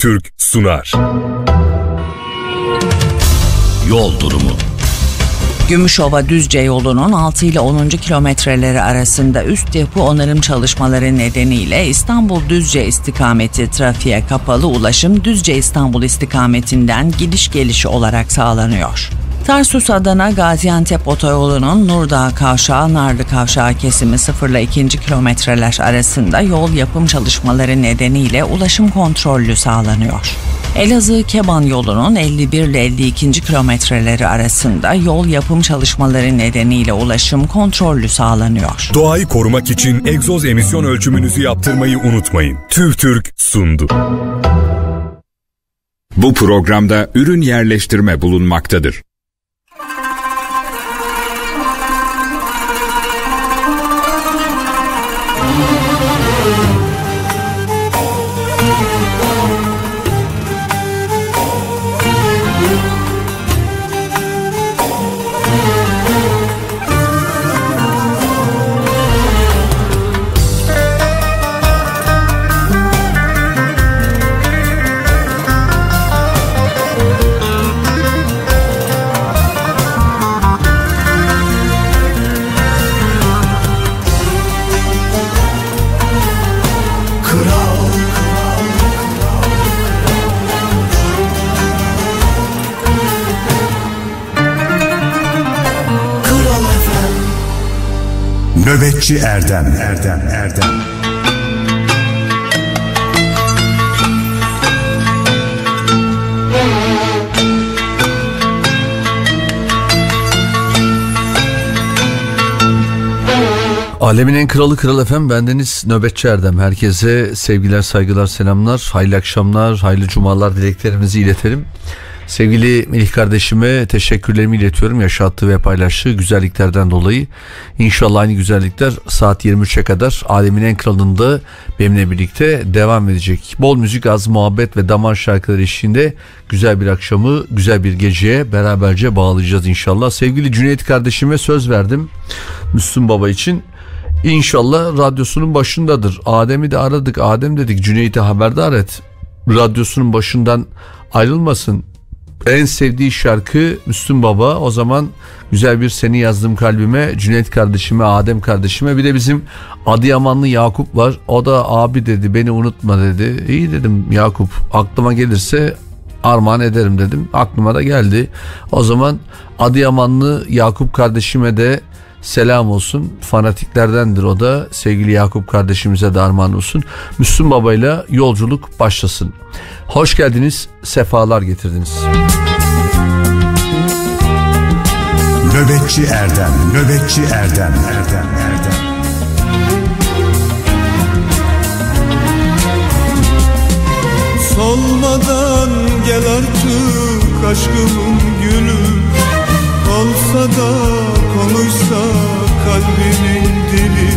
Türk sunar. Yol durumu. Gümüşova Düzce yolunun 6 ile 10. kilometreleri arasında üst yapı onarım çalışmaları nedeniyle İstanbul Düzce istikameti trafiğe kapalı ulaşım Düzce İstanbul istikametinden gidiş gelişi olarak sağlanıyor. Tarsus Adana Gaziantep otoyolunun Nurdağ Kavşağı Narlı Kavşağı kesimi 0 ile 2. kilometreler arasında yol yapım çalışmaları nedeniyle ulaşım kontrollü sağlanıyor. Elazığ Keban yolunun 51 ile 52. kilometreleri arasında yol yapım çalışmaları nedeniyle ulaşım kontrollü sağlanıyor. Doğayı korumak için egzoz emisyon ölçümünüzü yaptırmayı unutmayın. TÜV TÜRK sundu. Bu programda ürün yerleştirme bulunmaktadır. Nöbetçi Erdem Erdem Erdem Alemin en kralı kral efem bendeniz Nöbetçi Erdem. Herkese sevgiler, saygılar, selamlar, hayırlı akşamlar, hayırlı cumalar dileklerimizi iletelim. Sevgili Melih kardeşime teşekkürlerimi iletiyorum yaşattığı ve paylaştığı güzelliklerden dolayı. İnşallah aynı güzellikler saat 23'e kadar Alemin en kralında benimle birlikte devam edecek. Bol müzik, az muhabbet ve damar şarkıları eşliğinde güzel bir akşamı, güzel bir geceye beraberce bağlayacağız inşallah. Sevgili Cüneyt kardeşime söz verdim Müslüm Baba için. İnşallah radyosunun başındadır. Adem'i de aradık. Adem dedik Cüneyt'i haberdar et. Radyosunun başından ayrılmasın en sevdiği şarkı Müslüm Baba. O zaman güzel bir seni yazdım kalbime. Cüneyt kardeşime, Adem kardeşime. Bir de bizim Adıyamanlı Yakup var. O da abi dedi beni unutma dedi. İyi dedim Yakup aklıma gelirse armağan ederim dedim. Aklıma da geldi. O zaman Adıyamanlı Yakup kardeşime de selam olsun. Fanatiklerdendir o da. Sevgili Yakup kardeşimize de armağan olsun. Müslüm Baba ile yolculuk başlasın. Hoş geldiniz, sefalar getirdiniz. Nöbetçi Erdem, Nöbetçi Erdem, Erdem, Erdem. Solmadan gel artık aşkımın gülü Olsa da konuşsa kalbimin dili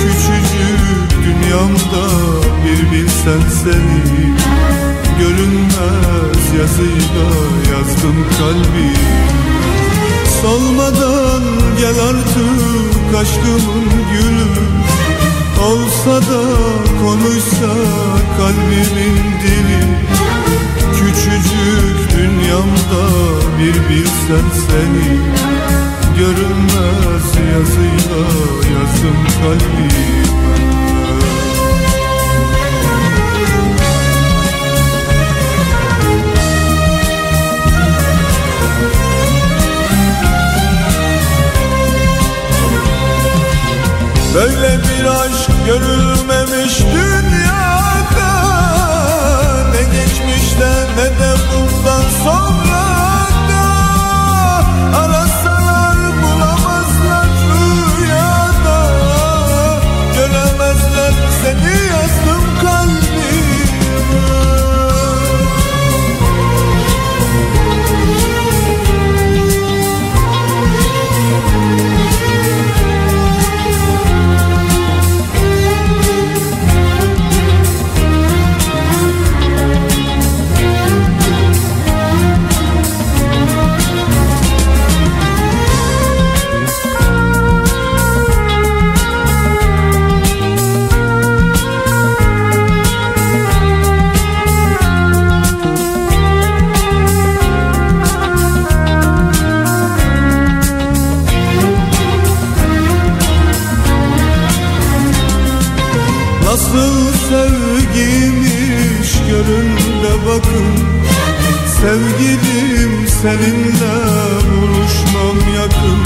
Küçücük dünyamda bir bilsen seni. Görünmez yazıyla yazdım kalbi. Solmadan gel artık aşkımın gülü. Olsa da konuşsa kalbimin dili. Küçücük dünyamda bir bilsen seni Görünmez yazıyla yazım kalbime Böyle bir aşk görülmemiş dünyada Ne geçmişte ne de bakın. Sevgilim seninle buluşmam yakın.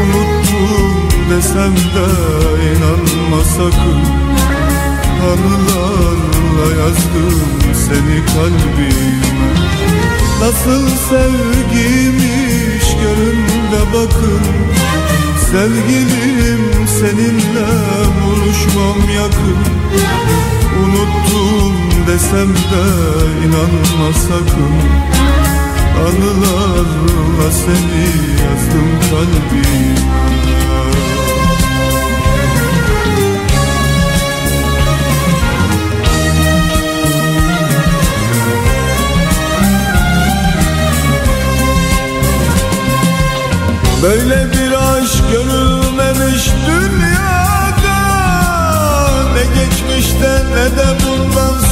Unuttum desem de inanma sakın. Anılarla yazdım seni kalbime. Nasıl sevgiymiş görün de bakın. Sevgilim seninle buluşmam yakın Unuttum desem de inanma sakın. Anılarla seni yazdım kalbime. Böyle bir aşk görülmemiş dünyada Ne geçmişte ne de bundan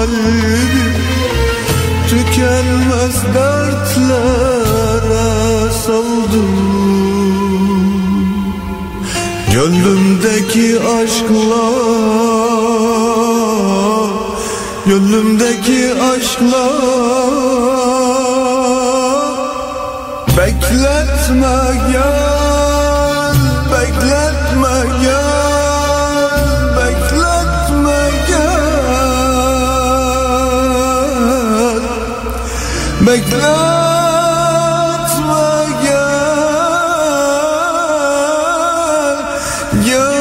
kalbim Tükenmez dertlere saldım. Gönlümdeki aşkla Gönlümdeki aşkla Bekletme gel Bekletme gel Gel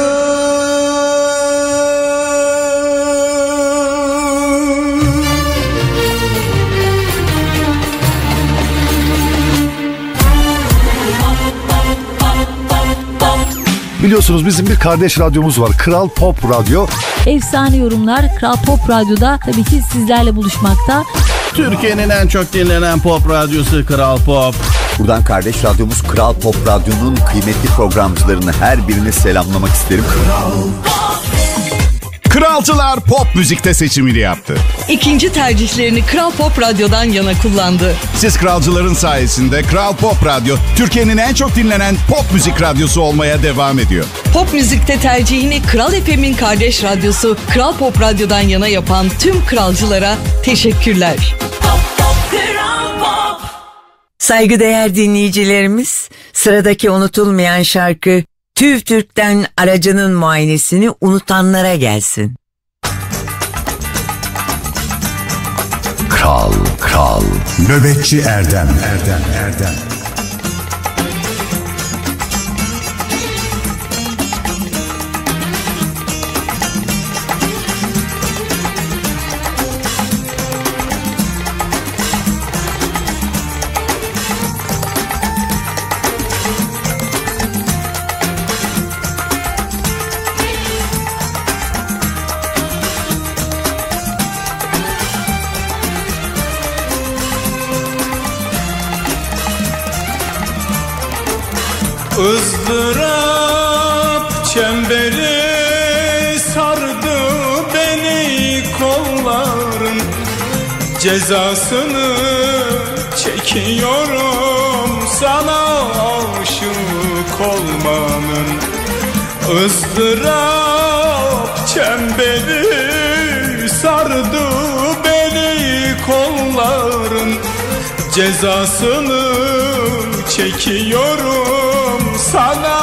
Biliyorsunuz bizim bir kardeş radyomuz var. Kral Pop Radyo. Efsane yorumlar Kral Pop Radyo'da tabii ki sizlerle buluşmakta. Türkiye'nin en çok dinlenen pop radyosu Kral Pop. Buradan kardeş radyomuz Kral Pop Radyo'nun kıymetli programcılarını her birini selamlamak isterim. Kralcılar pop müzikte seçimini yaptı. İkinci tercihlerini Kral Pop Radyo'dan yana kullandı. Siz kralcıların sayesinde Kral Pop Radyo Türkiye'nin en çok dinlenen pop müzik radyosu olmaya devam ediyor. Pop müzikte tercihini Kral FM'in kardeş radyosu Kral Pop Radyo'dan yana yapan tüm kralcılara teşekkürler. Saygıdeğer dinleyicilerimiz, sıradaki unutulmayan şarkı TÜV TÜRK'ten aracının muayenesini unutanlara gelsin. Kral, kral. Nöbetçi Erdem, Erdem, Erdem. Izdırap çemberi sardı beni kolların. Cezasını çekiyorum sana aşık olmanın. Izdırap çemberi sardı beni kolların. Cezasını çekiyorum sana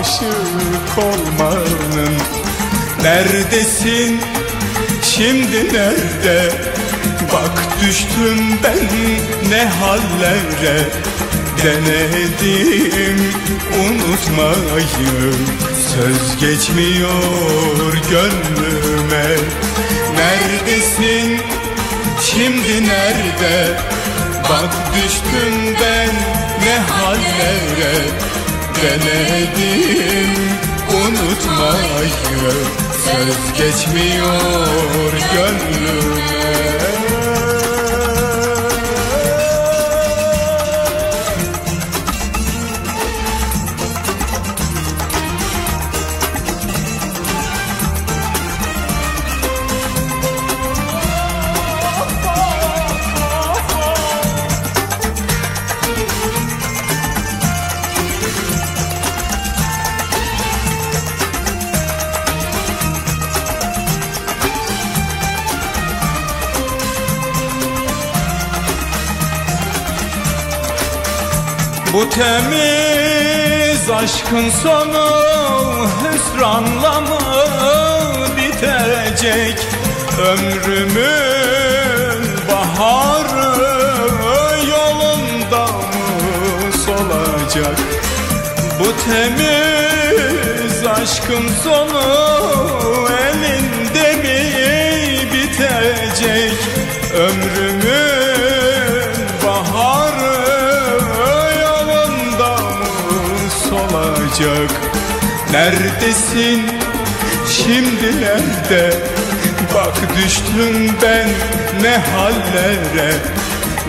aşık olmanın. Neredesin? Şimdi nerede? Bak düştüm ben ne hallere. Denedim unutmayı Söz geçmiyor gönlüme. Neredesin? Şimdi nerede? Bak düştüm ben ne hallere Denedim. Unutmayı Söz geçmiyor gönlüme temiz aşkın sonu hüsranla mı bitecek Ömrümün baharı yolunda mı solacak? Bu temiz aşkın sonu elinde mi bitecek Ömrümün Neredesin şimdi nerede Bak düştüm ben ne hallere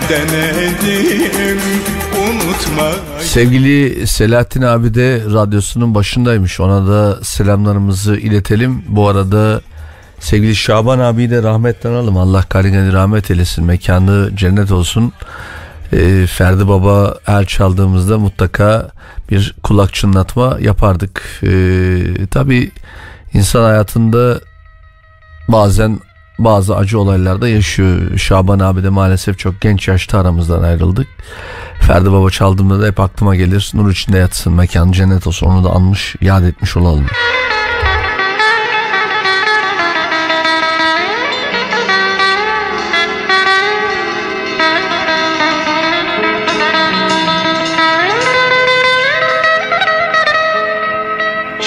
Denedim unutma Sevgili Selahattin abi de radyosunun başındaymış. Ona da selamlarımızı iletelim. Bu arada sevgili Şaban abiyi de rahmetten alalım. Allah kalbine rahmet eylesin. Mekanı cennet olsun. Ee, Ferdi Baba el çaldığımızda mutlaka bir kulak çınlatma yapardık. Ee, Tabi insan hayatında bazen bazı acı olaylarda yaşıyor. Şaban abi de maalesef çok genç yaşta aramızdan ayrıldık. Ferdi Baba çaldığımda da hep aklıma gelir. Nur içinde yatsın, mekan cennet olsun. Onu da anmış, yad etmiş olalım.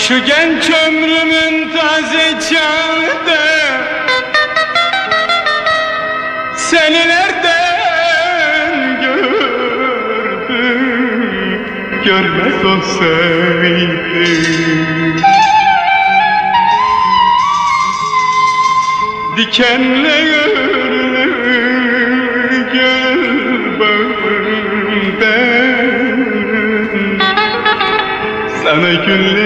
Şu genç ömrümün taze çağında Seni nereden gördüm? Görmez olsaydım Dikenle gönlüm gül bağımdan Sana güller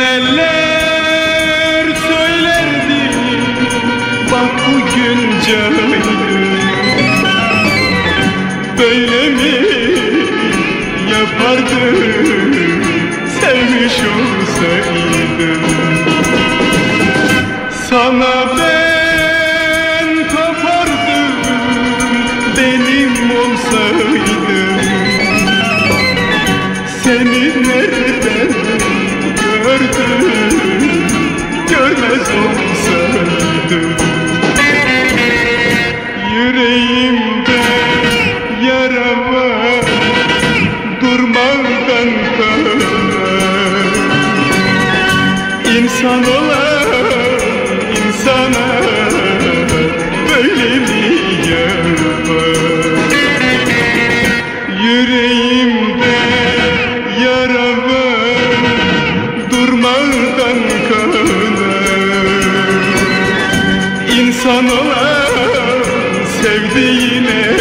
Neler söylerdim Bak bugün cahildim Böyle mi yapardım sevdiğine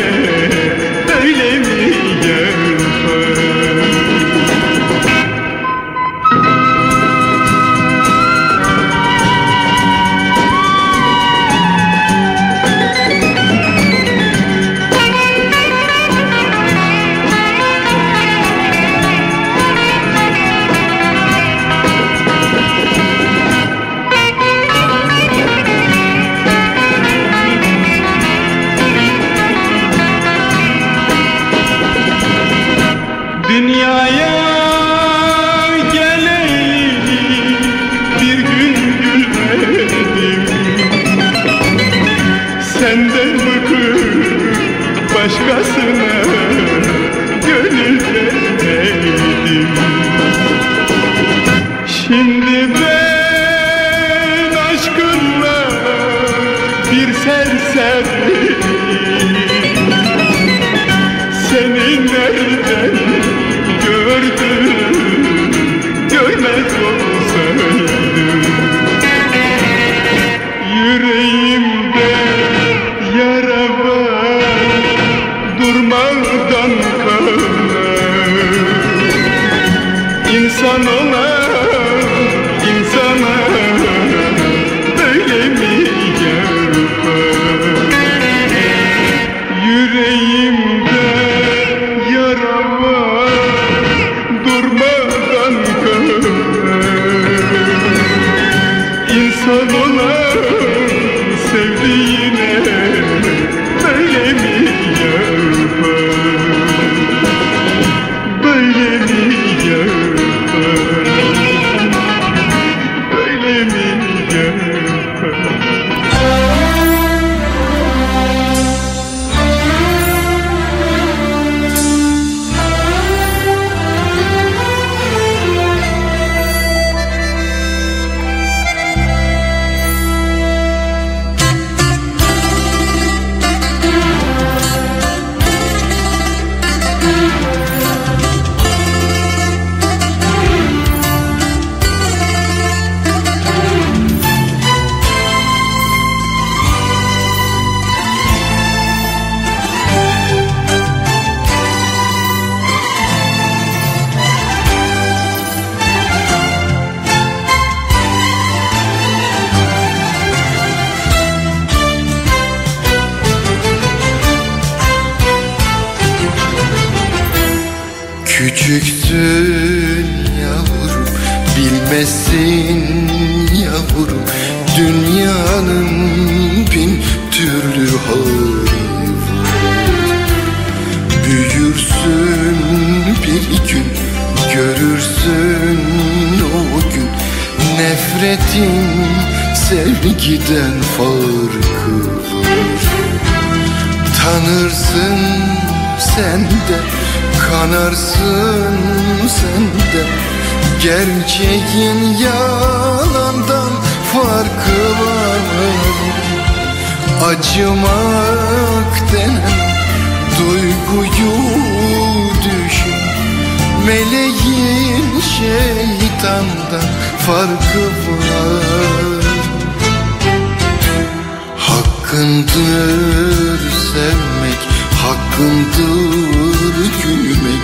hakkındır gülmek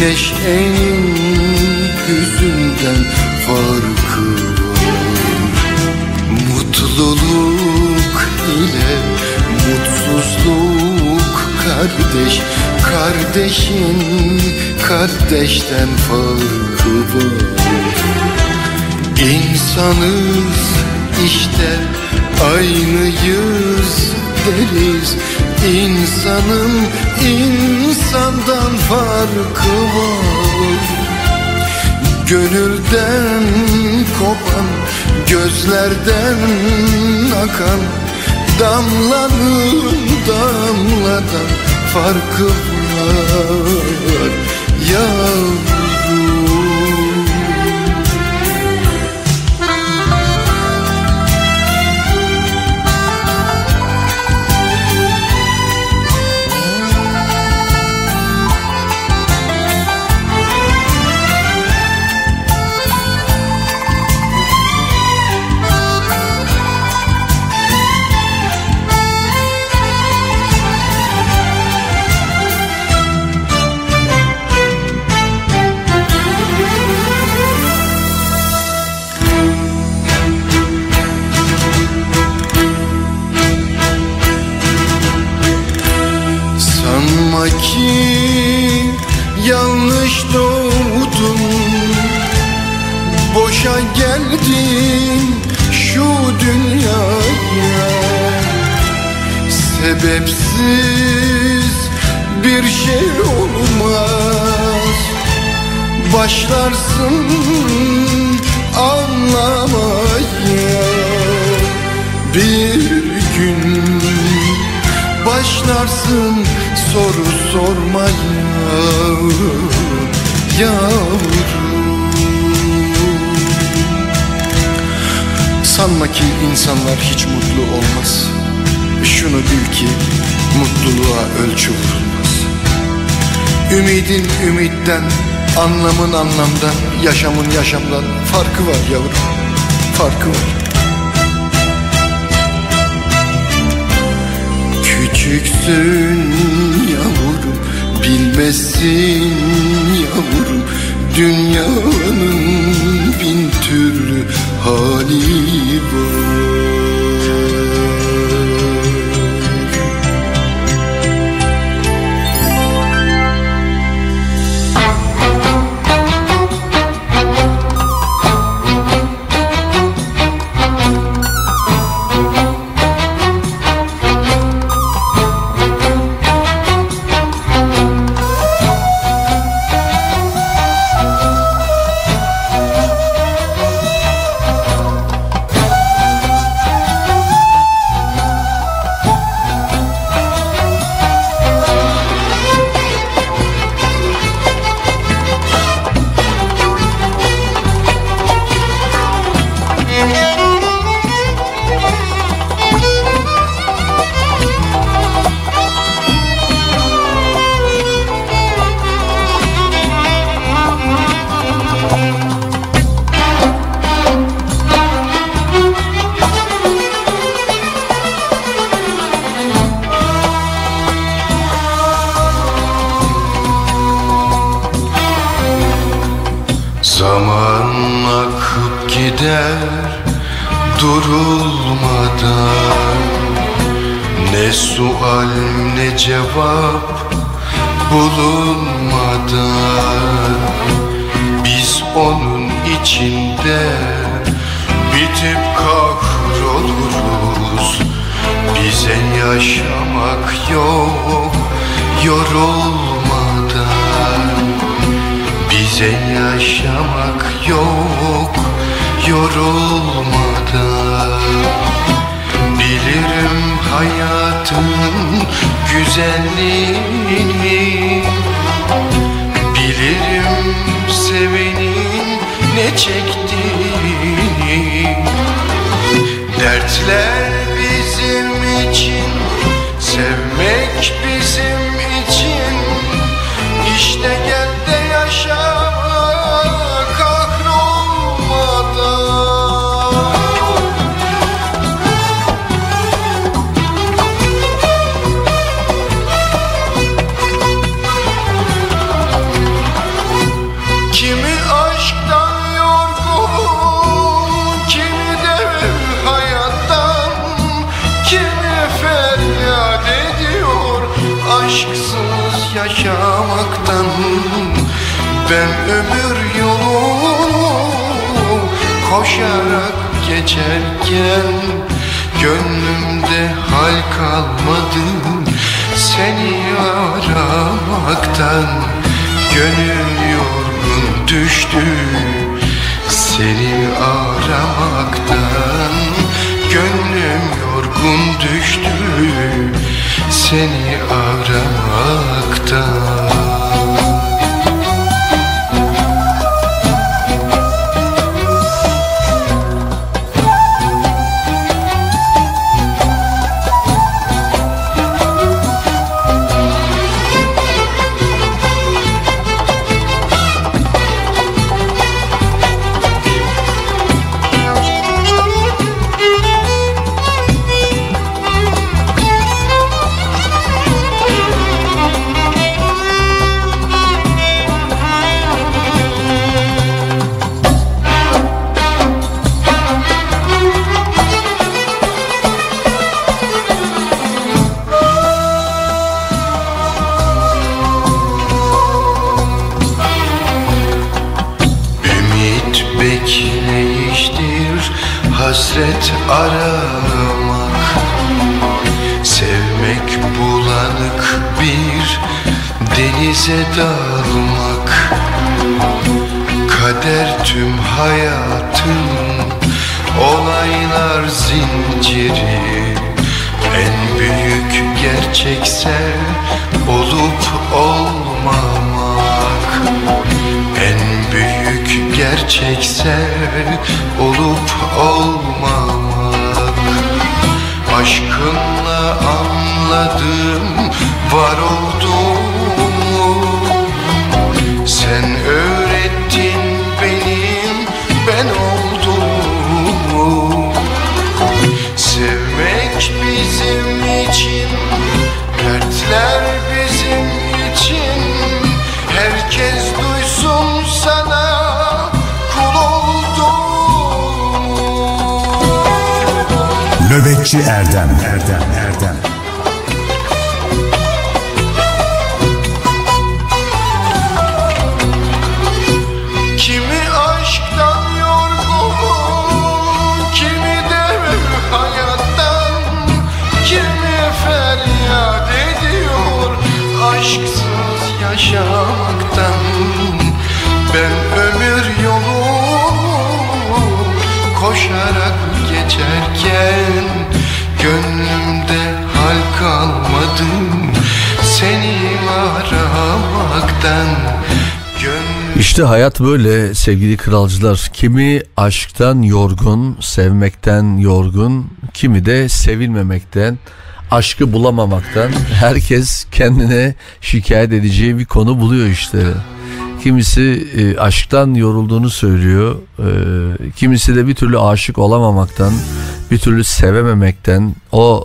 Neşenin yüzünden farkı var. Mutluluk ile mutsuzluk kardeş Kardeşin kardeşten farkı var. İnsanız işte aynıyız deriz İnsanın insandan farkı var. Gönülden kopan gözlerden akan Damlanın damladan farkı var. Yavrum insanlar hiç mutlu olmaz. Şunu bil ki mutluluğa ölçü vurulmaz Ümidin ümitten, anlamın anlamdan, yaşamın yaşamdan farkı var yavrum, farkı var. Küçüksün yavrum, bilmezsin yavrum, dünyanın bin türlü hali var. Zaman akıp gider durulmadan. Ne sual ne cevap bulunmadan. Biz onun içinde bitip kahroluruz. Bize yaşamak yok yorul bize yaşamak yok yorulmadan Bilirim hayatın güzelliğini. Bilirim sevenin ne çektiğini. Dertler bizim için Sevmek bizim için. İşte gel Ben ömür yolu koşarak geçerken Gönlümde hal kalmadı. Seni aramaktan Gönül yorgun düştü. Seni aramaktan Gönlüm yorgun düştü. Seni aramaktan tüm hayatın olaylar zinciri. En büyük gerçekse olup olmamak. En büyük gerçekse olup olmamak. Aşkınla anladım var olduğumu bizim için. Herkes duysun sana kul olduğumu Nöbetçi Erdem. Erdem geçerken Gönlümde hal kalmadı Seni aramaktan İşte hayat böyle sevgili kralcılar. Kimi aşktan yorgun, sevmekten yorgun, kimi de sevilmemekten, aşkı bulamamaktan herkes kendine şikayet edeceği bir konu buluyor işte. Kimisi e, aşktan yorulduğunu söylüyor. E, kimisi de bir türlü aşık olamamaktan, bir türlü sevememekten, o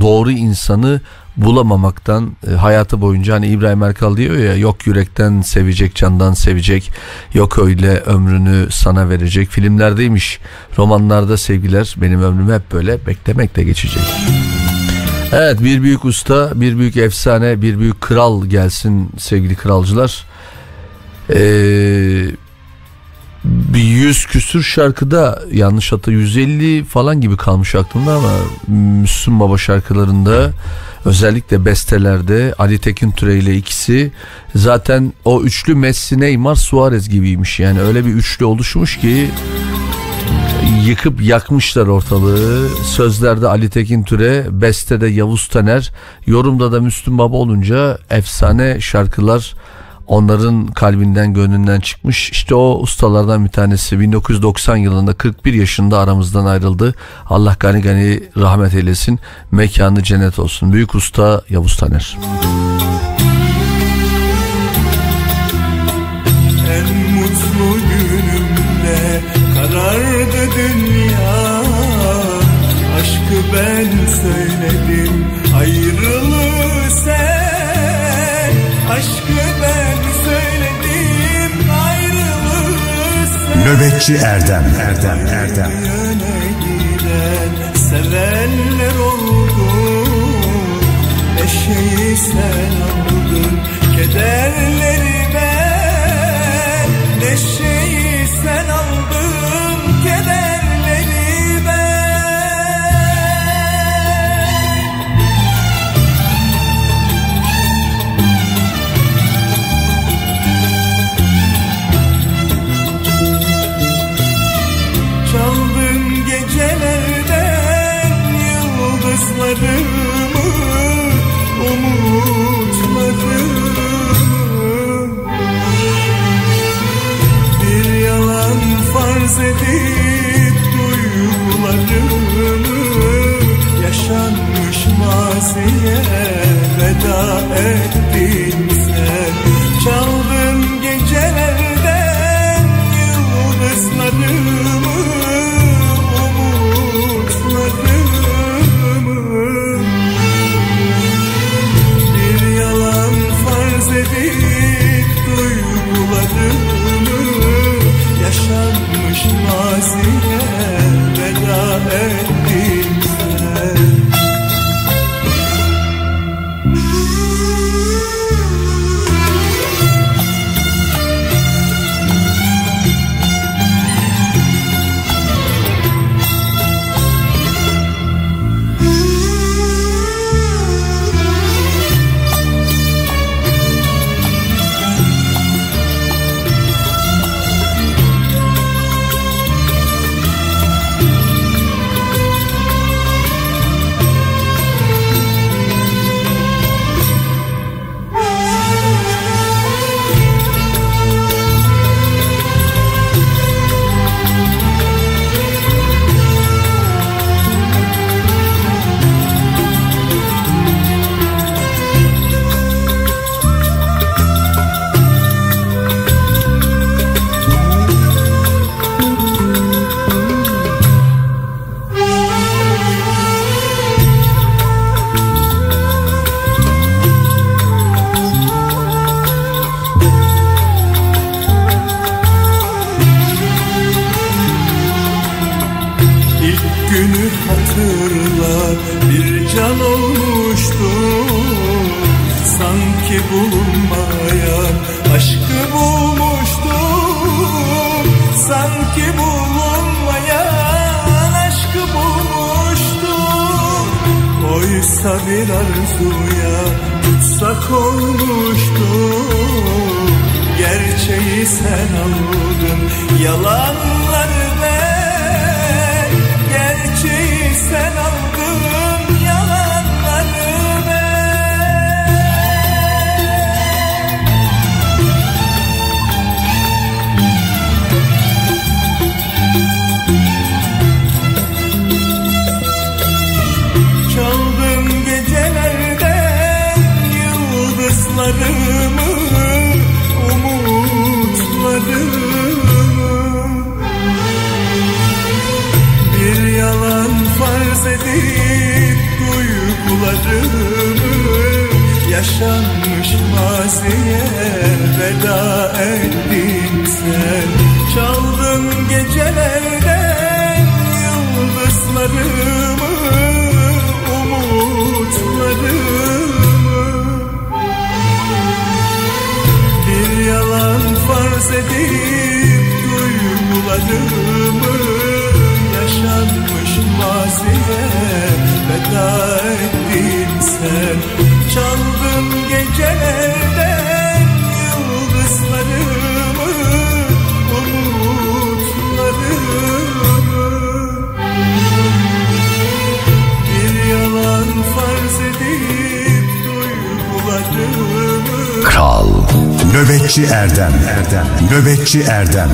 doğru insanı bulamamaktan e, hayatı boyunca hani İbrahim Erkal diyor ya yok yürekten sevecek candan sevecek yok öyle ömrünü sana verecek filmlerdeymiş romanlarda sevgiler benim ömrüm hep böyle beklemekle geçecek. Evet bir büyük usta bir büyük efsane bir büyük kral gelsin sevgili kralcılar. Eee bir yüz küsür şarkıda yanlış hatta 150 falan gibi kalmış aklımda ama Müslüm Baba şarkılarında özellikle bestelerde Ali Tekin Türe ile ikisi zaten o üçlü Messi Neymar Suarez gibiymiş yani öyle bir üçlü oluşmuş ki yıkıp yakmışlar ortalığı. Sözlerde Ali Tekin Türe, bestede Yavuz Taner, yorumda da Müslüm Baba olunca efsane şarkılar onların kalbinden gönlünden çıkmış. İşte o ustalardan bir tanesi 1990 yılında 41 yaşında aramızdan ayrıldı. Allah gani gani rahmet eylesin. Mekanı cennet olsun. Büyük usta Yavuz Taner. En mutlu günümde karardı dünya Aşkı ben söyledim ayrılığı sen Aşkı ben Nöbetçi Erdem. Erdem Erdem. Sevenler oldu Neşeyi sen aldın kederleri ben Neşeyi veda Nöbetçi Erdem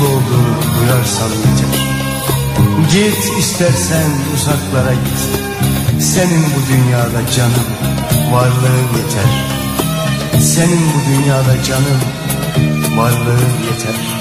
mutlu duyarsam yeter. Git istersen uzaklara git. Senin bu dünyada canım, varlığın yeter. Senin bu dünyada canım, varlığın yeter.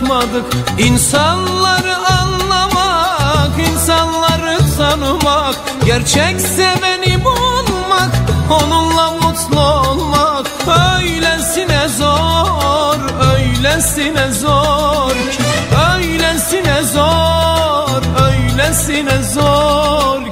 Yaratmadık. İnsanları anlamak, insanları tanımak, gerçek seveni bulmak, onunla mutlu olmak. Öylesine zor, öylesine zor öylesine zor, öylesine zor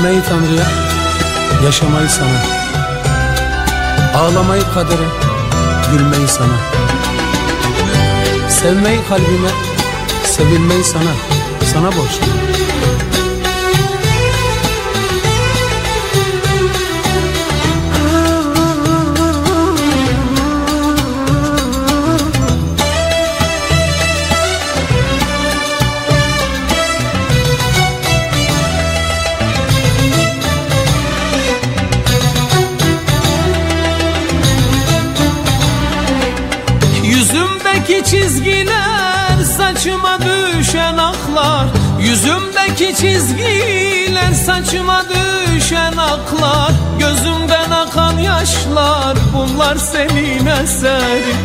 ki. Ölmeyi Tanrı'ya, yaşamayı sana. Ağlamayı kadere, gülmeyi sana. Sevmeyi kalbime, sevilmeyi sana. Sana borçluyum Yüzümdeki çizgiler saçıma düşen aklar Gözümden akan yaşlar bunlar senin eserin.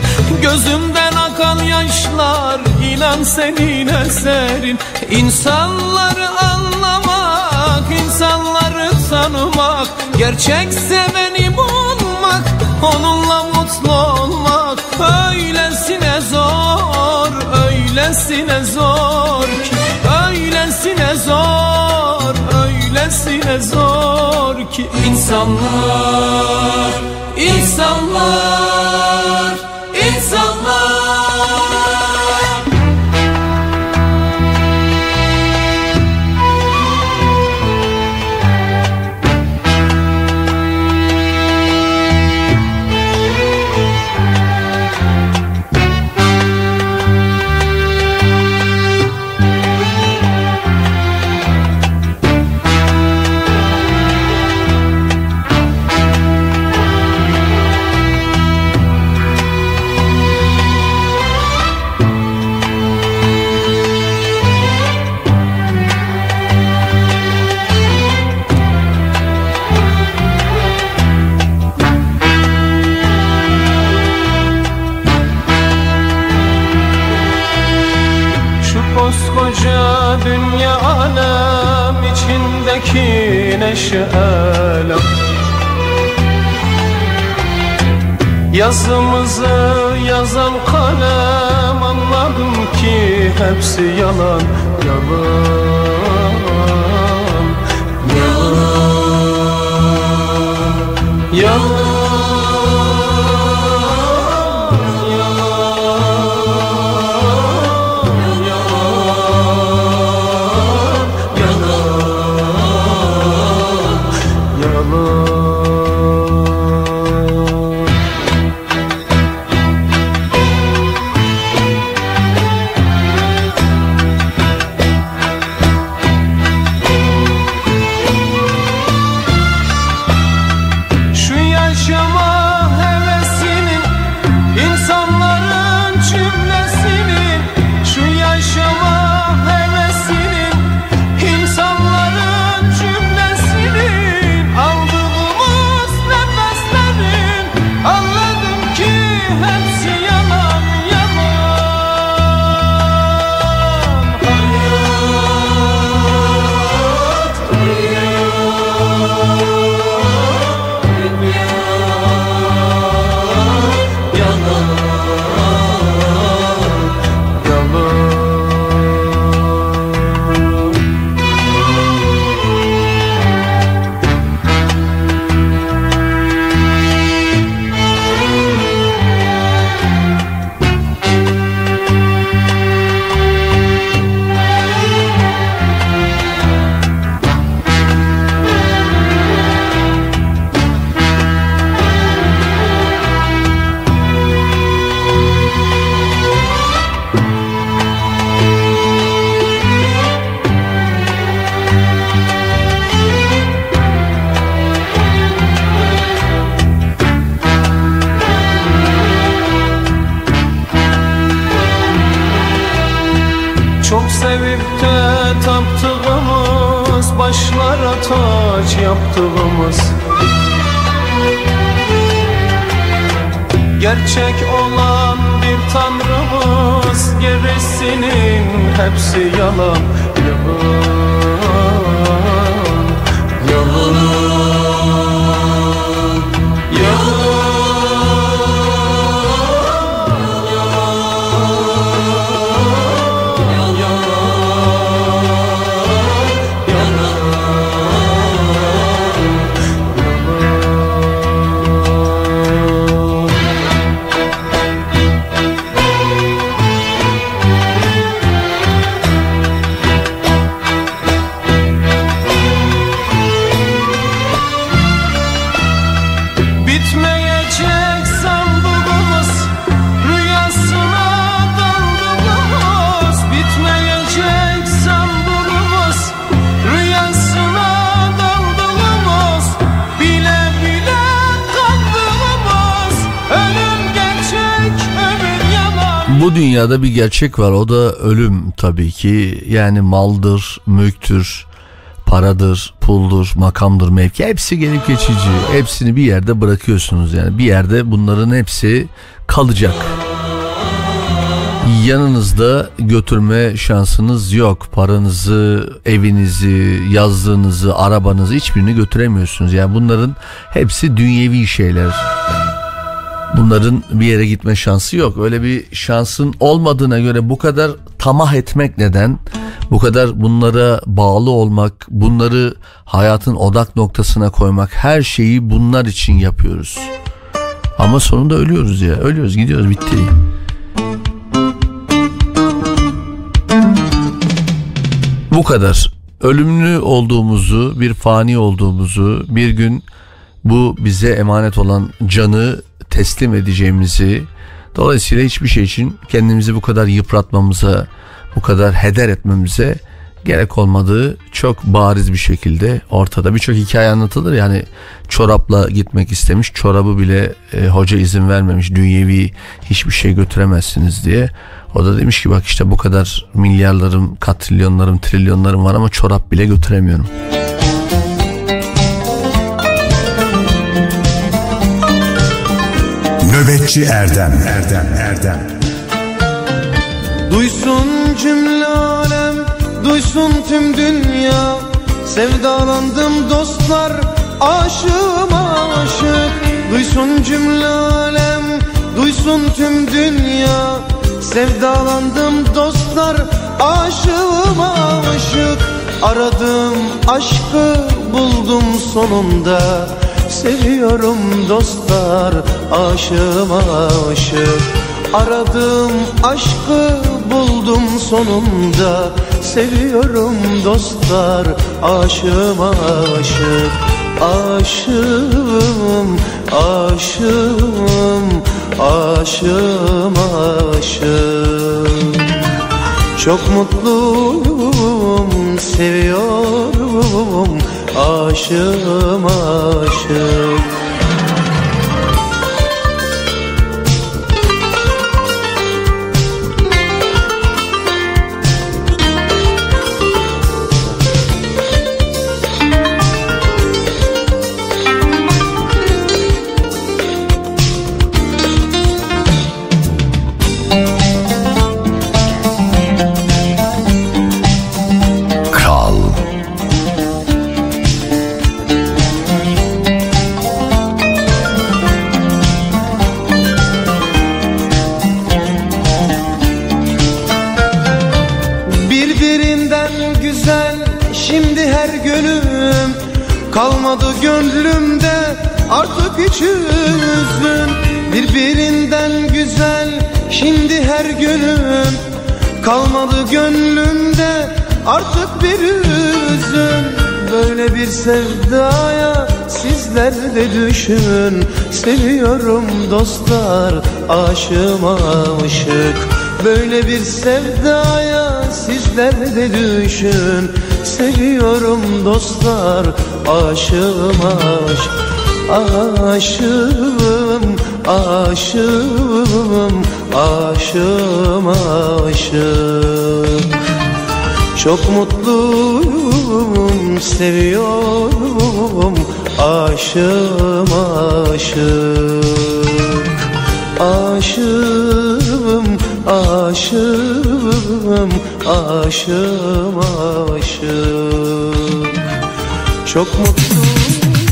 Gözümden akan yaşlar inan senin eserin. İnsanları anlamak, insanları tanımak Gerçek seveni bulmak, onunla mutlu olmak. Öylesine zor, öylesine zor ki Öylesine zor, öylesine zor ki İnsanlar, insanlar, insanlar neşeler Yazımızı yazan kalem anladım ki hepsi yalan yalan hepsi yalan dünyada bir gerçek var o da ölüm tabii ki. Yani maldır, mülktür, paradır, puldur, makamdır, mevki hepsi gelip geçici. Hepsini bir yerde bırakıyorsunuz yani. Bir yerde bunların hepsi kalacak. Yanınızda götürme şansınız yok. Paranızı, evinizi, yazlığınızı, arabanızı hiçbirini götüremiyorsunuz. Yani bunların hepsi dünyevi şeyler. Bunların bir yere gitme şansı yok. Öyle bir şansın olmadığına göre bu kadar tamah etmek neden? Bu kadar bunlara bağlı olmak, bunları hayatın odak noktasına koymak, her şeyi bunlar için yapıyoruz. Ama sonunda ölüyoruz ya. Ölüyoruz, gidiyoruz, bitti. Bu kadar. Ölümlü olduğumuzu, bir fani olduğumuzu, bir gün bu bize emanet olan canı teslim edeceğimizi, dolayısıyla hiçbir şey için kendimizi bu kadar yıpratmamıza, bu kadar heder etmemize gerek olmadığı çok bariz bir şekilde ortada. Birçok hikaye anlatılır yani çorapla gitmek istemiş, çorabı bile e, hoca izin vermemiş, dünyevi hiçbir şey götüremezsiniz diye. O da demiş ki bak işte bu kadar milyarlarım, katrilyonlarım, trilyonlarım var ama çorap bile götüremiyorum. Nöbetçi Erdem. Erdem Erdem. Duysun cümle alem Duysun tüm dünya. Sevdalandım dostlar Aşığım aşık. Duysun cümle alem Duysun tüm dünya. Sevdalandım dostlar Aşığım aşık. Aradım aşkı buldum sonunda Seviyorum dostlar Aşığım aşık. Aradım aşkı buldum sonunda. Seviyorum dostlar Aşığım aşık. Aşığım Aşığım Aşığım aşığım. Çok mutluyum Seviyorum Aşığım aşık Kalmadı gönlümde artık hiç hüzün Birbirinden güzel şimdi her gönlüm Kalmadı gönlümde artık bir hüzün. Böyle bir sevdaya sizler de düşün. Seviyorum dostlar aşığım aşık Böyle bir sevdaya sizler de düşün. Seviyorum dostlar aşığım aşık Aşığım, aşığım, aşığım, aşığım. Çok mutluyum, seviyorum. Aşığım, aşık Aşığım, aşığım, aşığım, aşık Çok mutluyum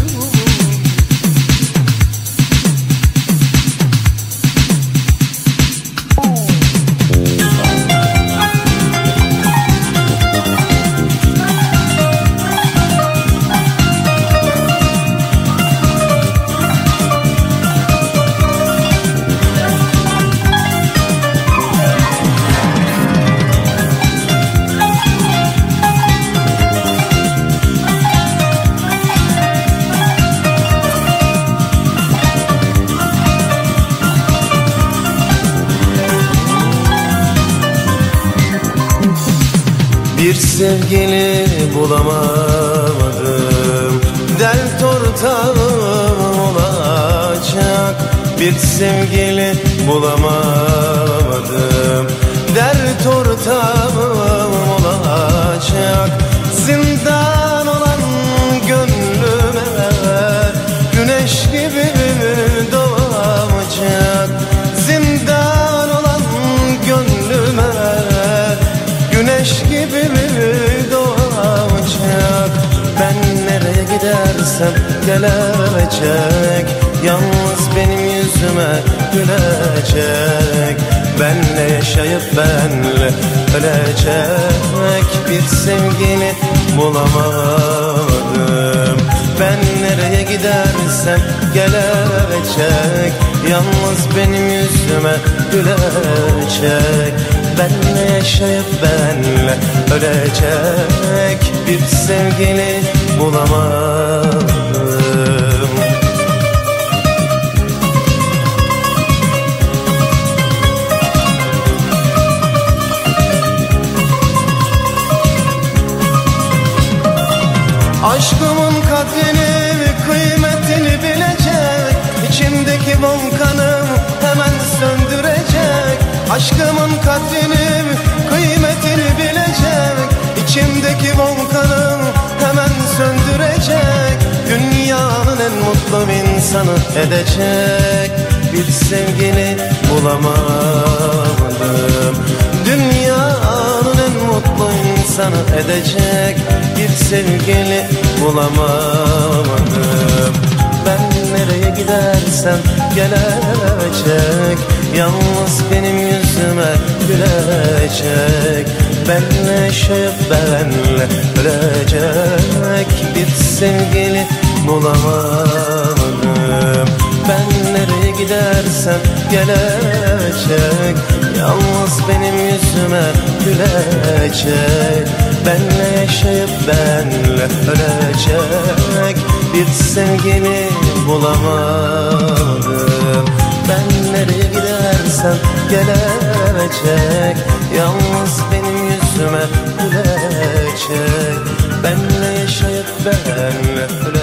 sevgili bulamadım. Dert ortağım olacak Bir sevgili bulamadım gelecek Yalnız benim yüzüme gülecek. Benle yaşayıp benle ölecek. Bir sevgili bulamadım. Ben nereye gidersem gelecek. Yalnız benim yüzüme gülecek. Benle yaşayıp benle ölecek. Bir sevgili bulamadım Aşkımın kadrini kıymetini bilecek. İçimdeki volkanım hemen söndürecek. Aşkımın kadrini kıymetini bilecek. İçimdeki volkanım hemen söndürecek. Dünyanın en mutlu insanı edecek. Bir sevgili bulamadım. Dünyanın en mutlu insanı edecek. Bir sevgili bulamadım. Ben nereye gidersem gelecek Yalnız benim yüzüme gülecek. Benle yaşayıp benle ölecek Bir sevgili bulamadım Gidersem gelecek. Yalnız benim yüzüme gülecek. Benle yaşayıp benle ölecek. Bir sevgili bulamadım. Ben nereye gidersem gelecek. Yalnız benim yüzüme gülecek. Benle yaşayıp benle ölecek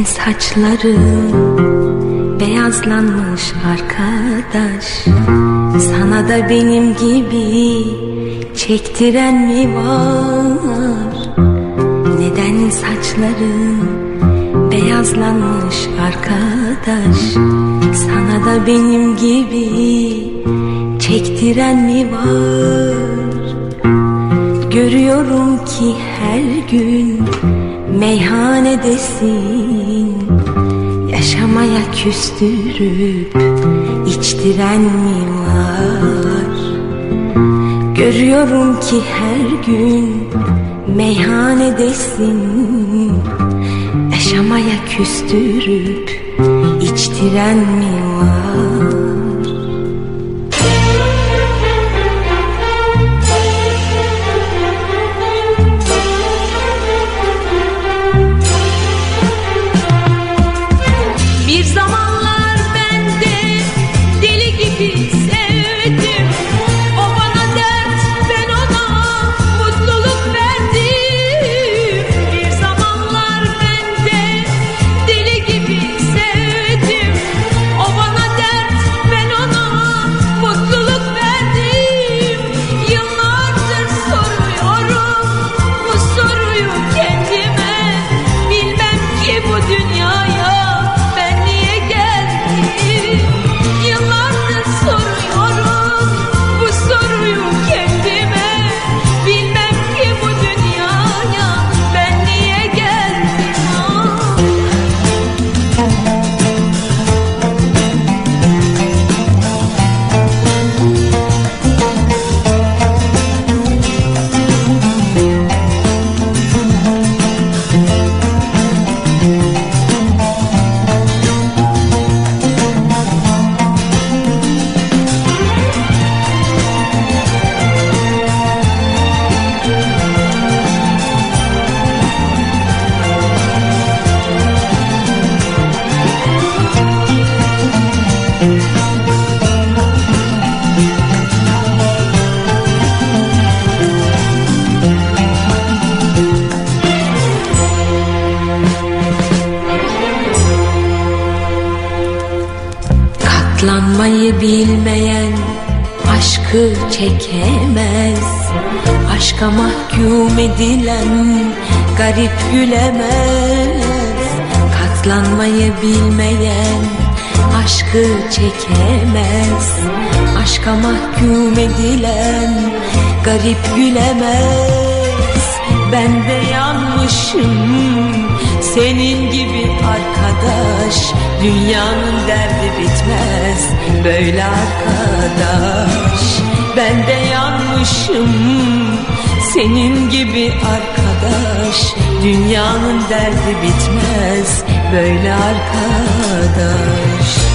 Neden saçların beyazlanmış arkadaş. Sana da benim gibi çektiren mi var? Neden saçların beyazlanmış arkadaş? Sana da benim gibi çektiren mi var? Görüyorum ki her gün meyhanedesin Yaşamaya küstürüp içtiren mi var Görüyorum ki her gün meyhanedesin. Yaşamaya küstürüp içtiren mi garip gülemez. Ben de yanmışım Senin gibi arkadaş. Dünyanın derdi bitmez Böyle arkadaş. Ben de yanmışım Senin gibi arkadaş. Dünyanın derdi bitmez Böyle arkadaş.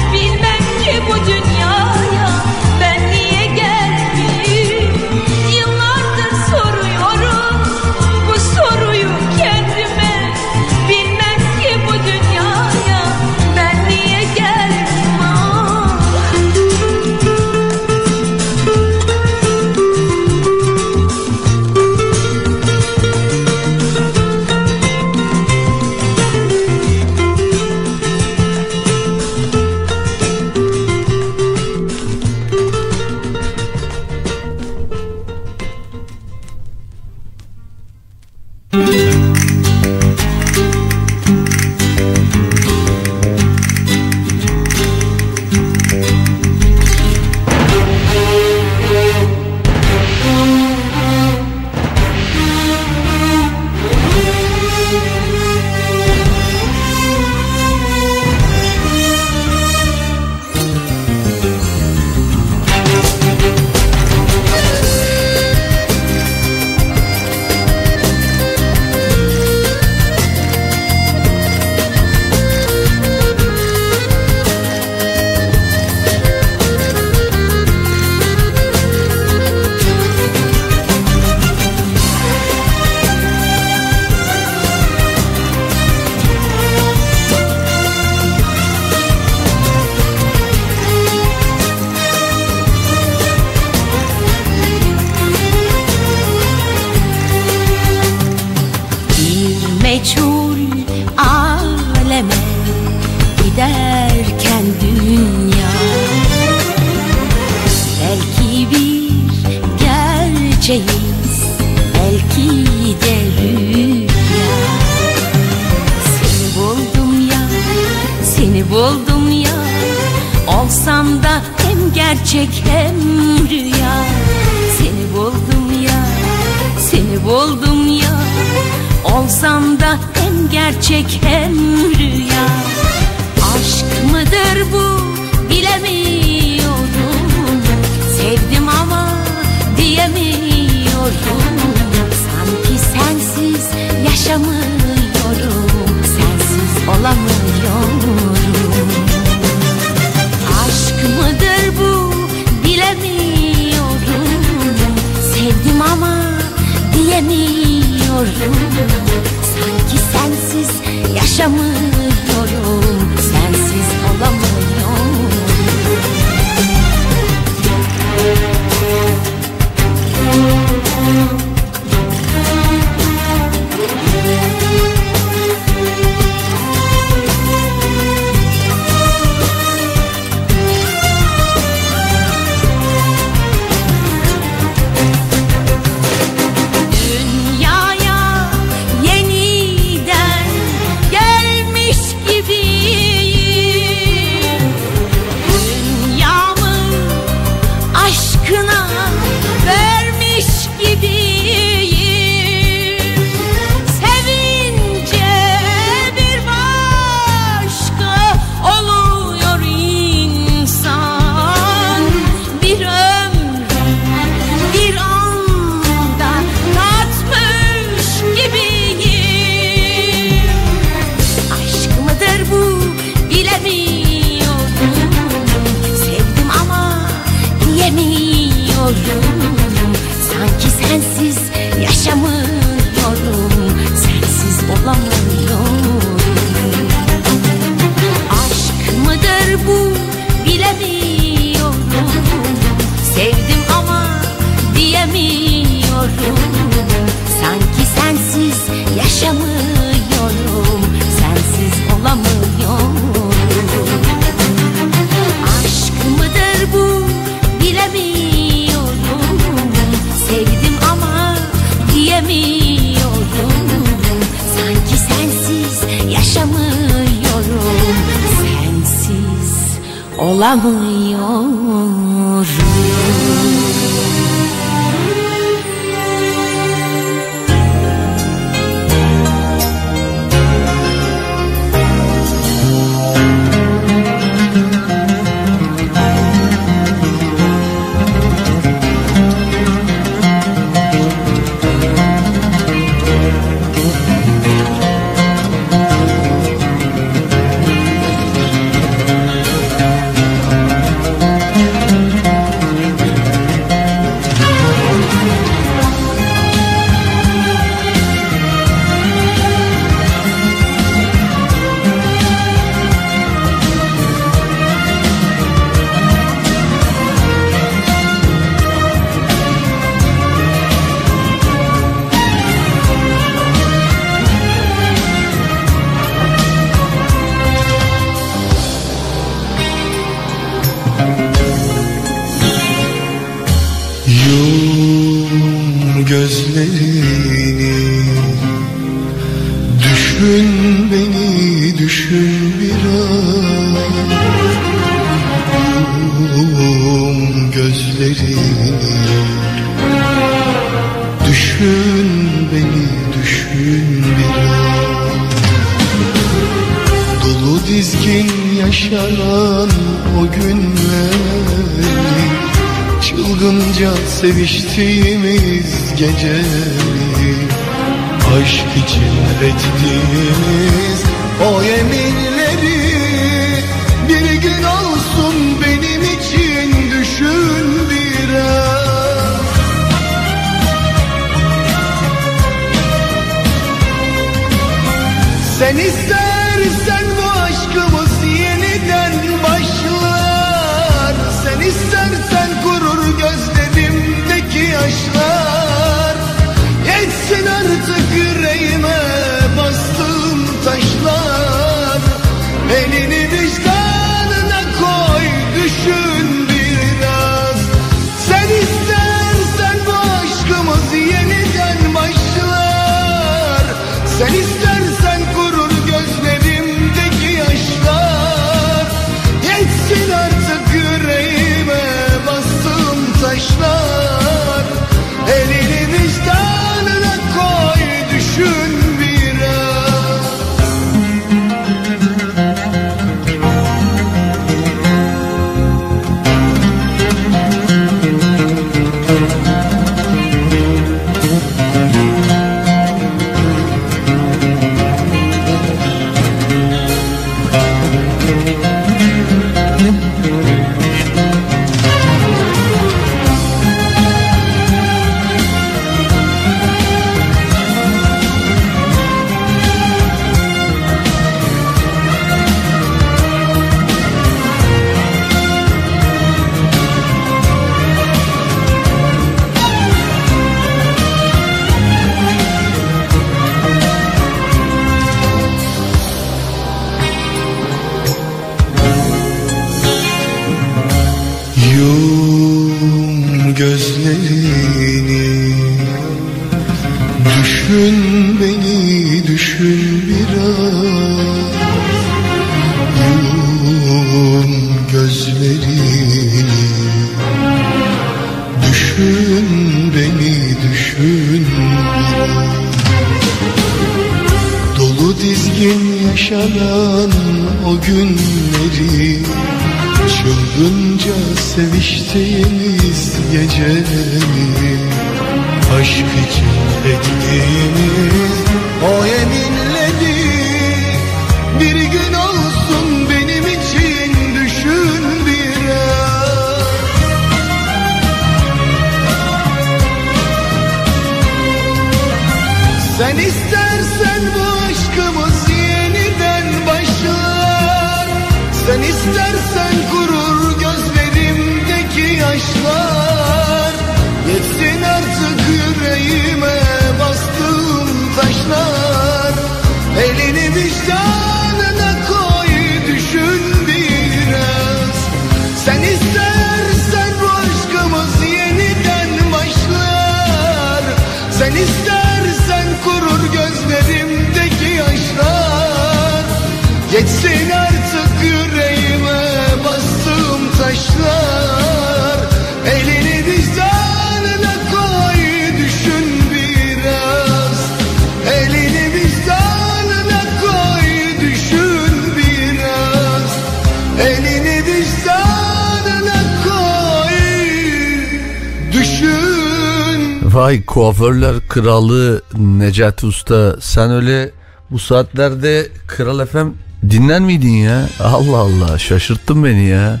Vay kuaförler kralı Necati Usta sen öyle bu saatlerde Kral FM dinler miydin ya? Allah Allah şaşırttın beni ya.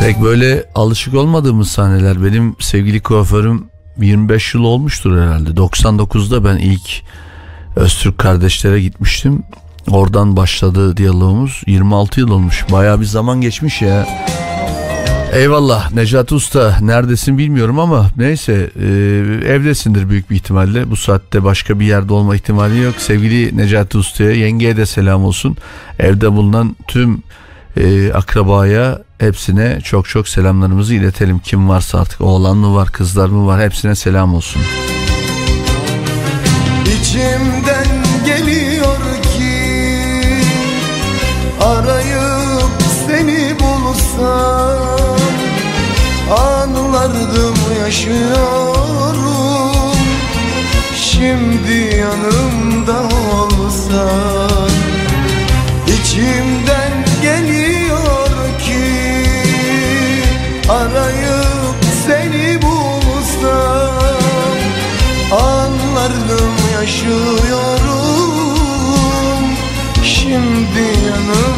Pek böyle alışık olmadığımız sahneler benim sevgili kuaförüm 25 yıl olmuştur herhalde. 99'da ben ilk Öztürk kardeşlere gitmiştim. Oradan başladı diyalogumuz. 26 yıl olmuş. Baya bir zaman geçmiş ya. Eyvallah Necati Usta neredesin bilmiyorum ama neyse e, evdesindir büyük bir ihtimalle. Bu saatte başka bir yerde olma ihtimali yok. Sevgili Necati Usta'ya yengeye de selam olsun. Evde bulunan tüm e, akrabaya hepsine çok çok selamlarımızı iletelim. Kim varsa artık oğlan mı var kızlar mı var hepsine selam olsun. İçimden yaşıyorum Şimdi yanımda olsan İçimden geliyor ki Arayıp seni bulsam Anlardım yaşıyorum. Şimdi yanımda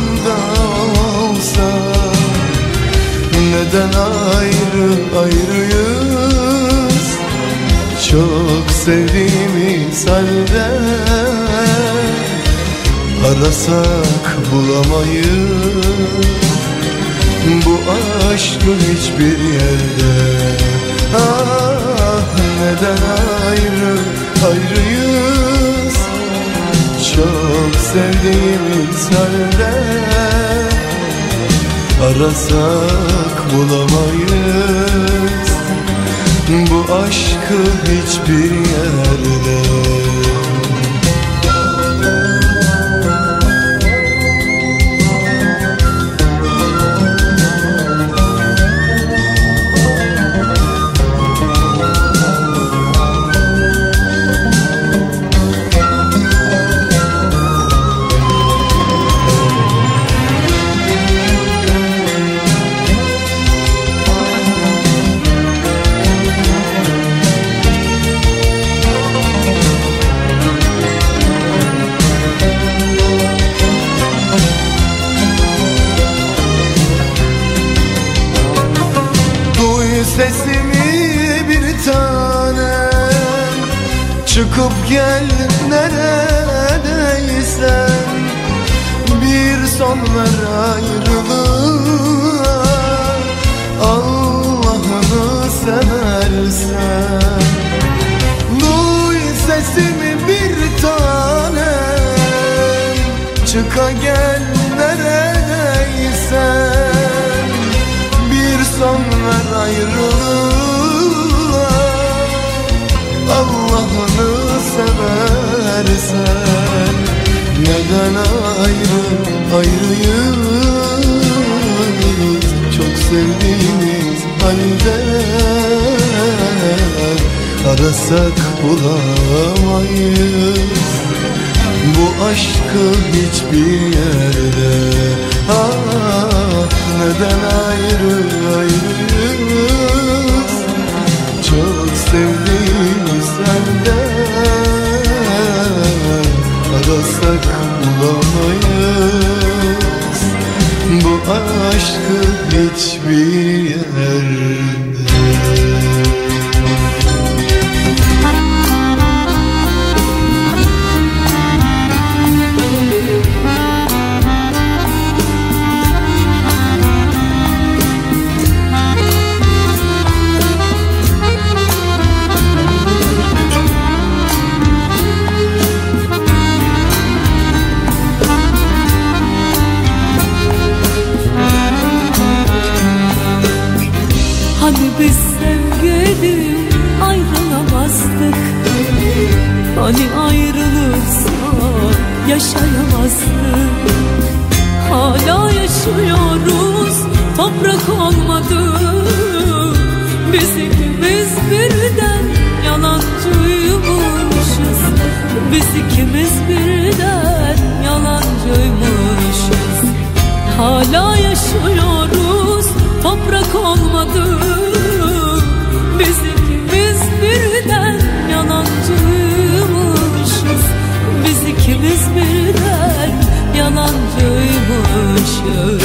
Neden ayrı ayrıyız? Çok sevdiğimiz halde Arasak bulamayız. Bu aşkı hiçbir yerde Ah neden ayrı ayrıyız? Çok sevdiğimiz halde Arasak bulamayız. Bu aşkı hiçbir yerde Çıkıp gel neredeysen Bir son ver ayrılığa. Allah'ını seversen Duy sesimi bir tanem. Çıka gel seversen Neden ayrı ayrıyız? Çok sevdiğimiz halde Arasak bulamayız. Bu aşkı hiçbir yerde Ah neden ayrı ayrıyız Arasak bulamayız Bu aşkı hiçbir yerde yaşayamazdık Hala yaşıyoruz toprak olmadı. Biz ikimiz birden yalancıymışız. Biz ikimiz birden yalancıymışız. Hala yaşıyoruz toprak olmadı good.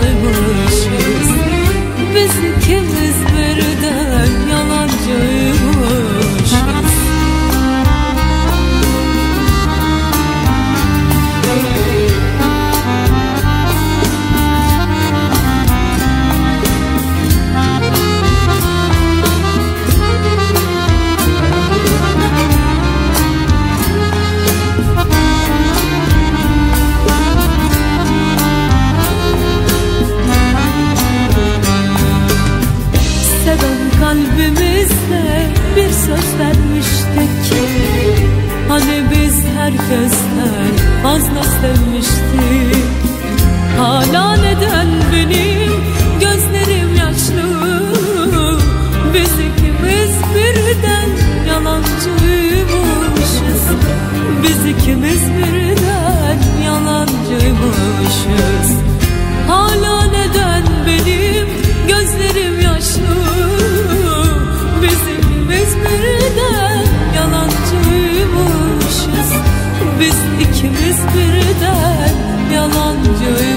acımı gözler fazla sevmişti Hala neden benim gözlerim yaşlı? Biz ikimiz birden yalancıymışız Biz ikimiz birden espriden yalancı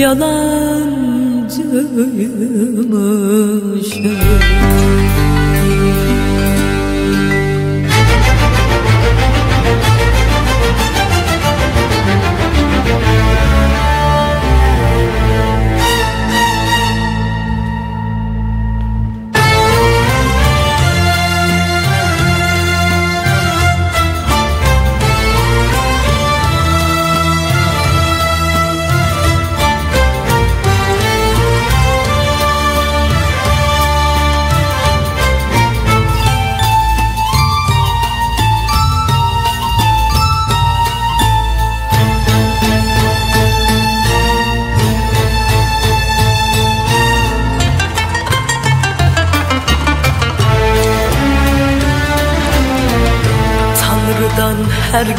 yalancıymışım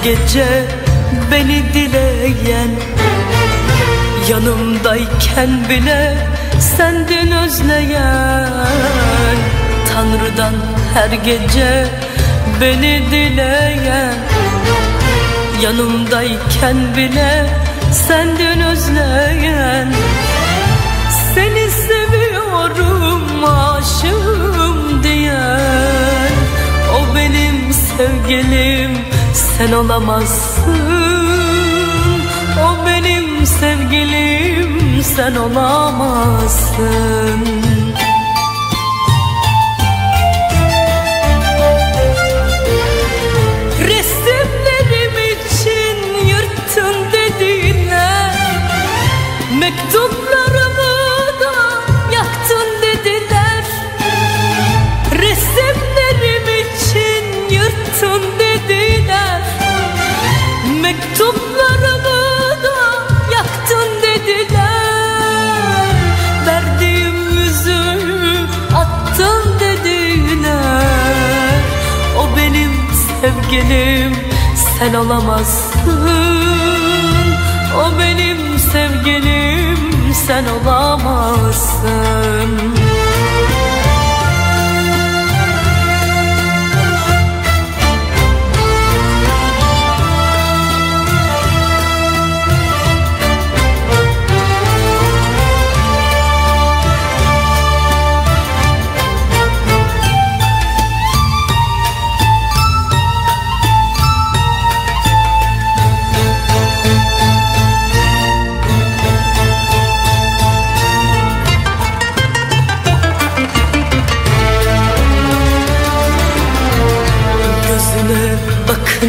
gece beni dileyen Yanımdayken bile sendin özleyen. Tanrı'dan her gece beni dileyen Yanımdayken bile sendin özleyen. Seni seviyorum aşığım diyen O benim sevgilim sen olamazsın. O benim sevgilim sen olamazsın. Sevgilim sen olamazsın. O benim sevgilim sen olamazsın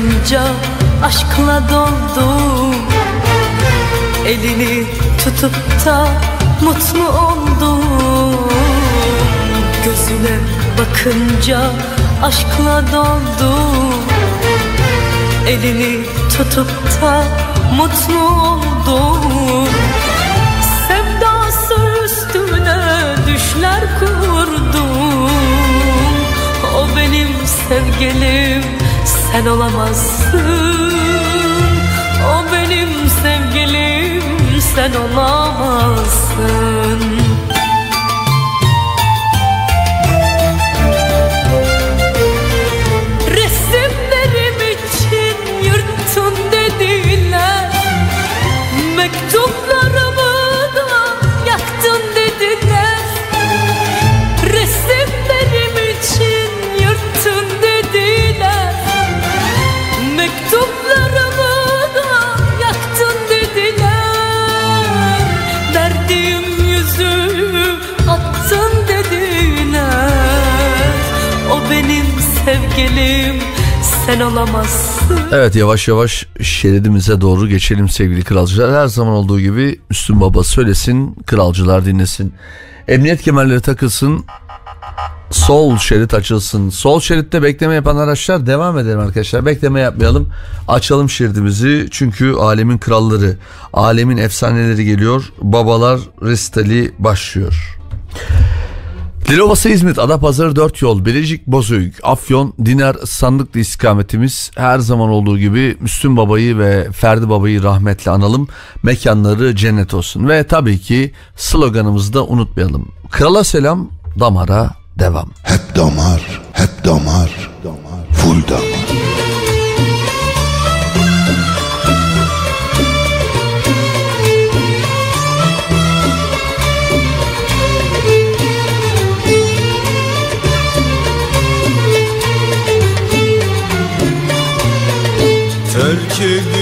bakınca aşkla doldum Elini tutup da mutlu oldum Gözüne bakınca aşkla doldum Elini tutup da mutlu oldum Sevdası üstüne düşler kurdum O benim sevgilim sen olamazsın. O benim sevgilim sen olamazsın sevgilim sen olamazsın Evet yavaş yavaş şeridimize doğru geçelim sevgili kralcılar. Her zaman olduğu gibi Müslüm Baba söylesin, kralcılar dinlesin. Emniyet kemerleri takılsın, sol şerit açılsın. Sol şeritte bekleme yapan araçlar devam edelim arkadaşlar. Bekleme yapmayalım. Açalım şeridimizi çünkü alemin kralları, alemin efsaneleri geliyor. Babalar restali başlıyor. Dilovası İzmit, Adapazarı 4 yol, Bilecik Bozüyük, Afyon, Dinar Sandıklı istikametimiz her zaman olduğu gibi Müslüm Baba'yı ve Ferdi Baba'yı rahmetle analım. Mekanları cennet olsun ve tabii ki sloganımızı da unutmayalım. Krala selam, damara devam. Hep damar, hep damar, damar, full damar. Terk edip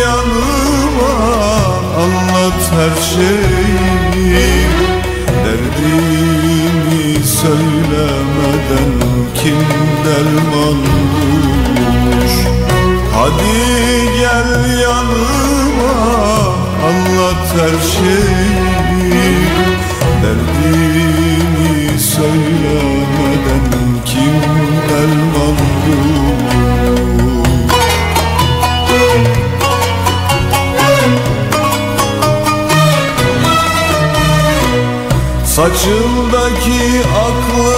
yanıma Anlat her şeyi. Derdini söylemeden kim derman bulur Hadi gel yanıma Anlat her şeyi. Derdini Saçındaki aklı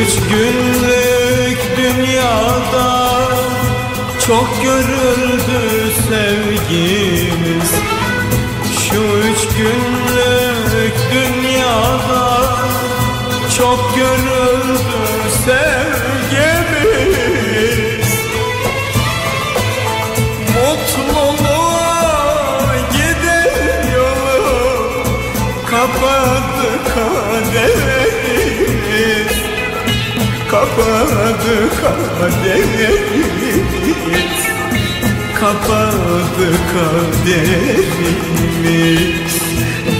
üç günlük dünyada çok görüldü sevgimiz. Şu üç günlük dünyada çok görüldü sevgimiz. Mutluluğa giden yolu kapadı kaderimiz Kapadı kaderimiz Kapadı kaderimiz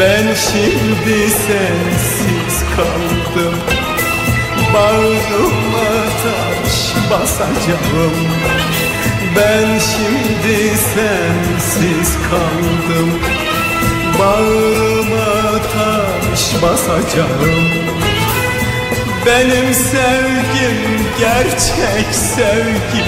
Ben şimdi sensiz kaldım. Bağrıma taş basacağım. Ben şimdi sensiz kaldım. Bağrıma taş basacağım benim sevgim gerçek sevgi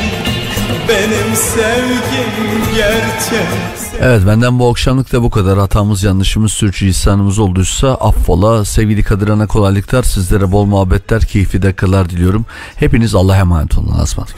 Benim sevgim gerçek Evet benden bu akşamlık da bu kadar. Hatamız yanlışımız sürçülisanımız olduysa affola. Sevgili Kadir Ana kolaylıklar sizlere bol muhabbetler keyifli dakikalar diliyorum. Hepiniz Allah'a emanet olun. Asmadık.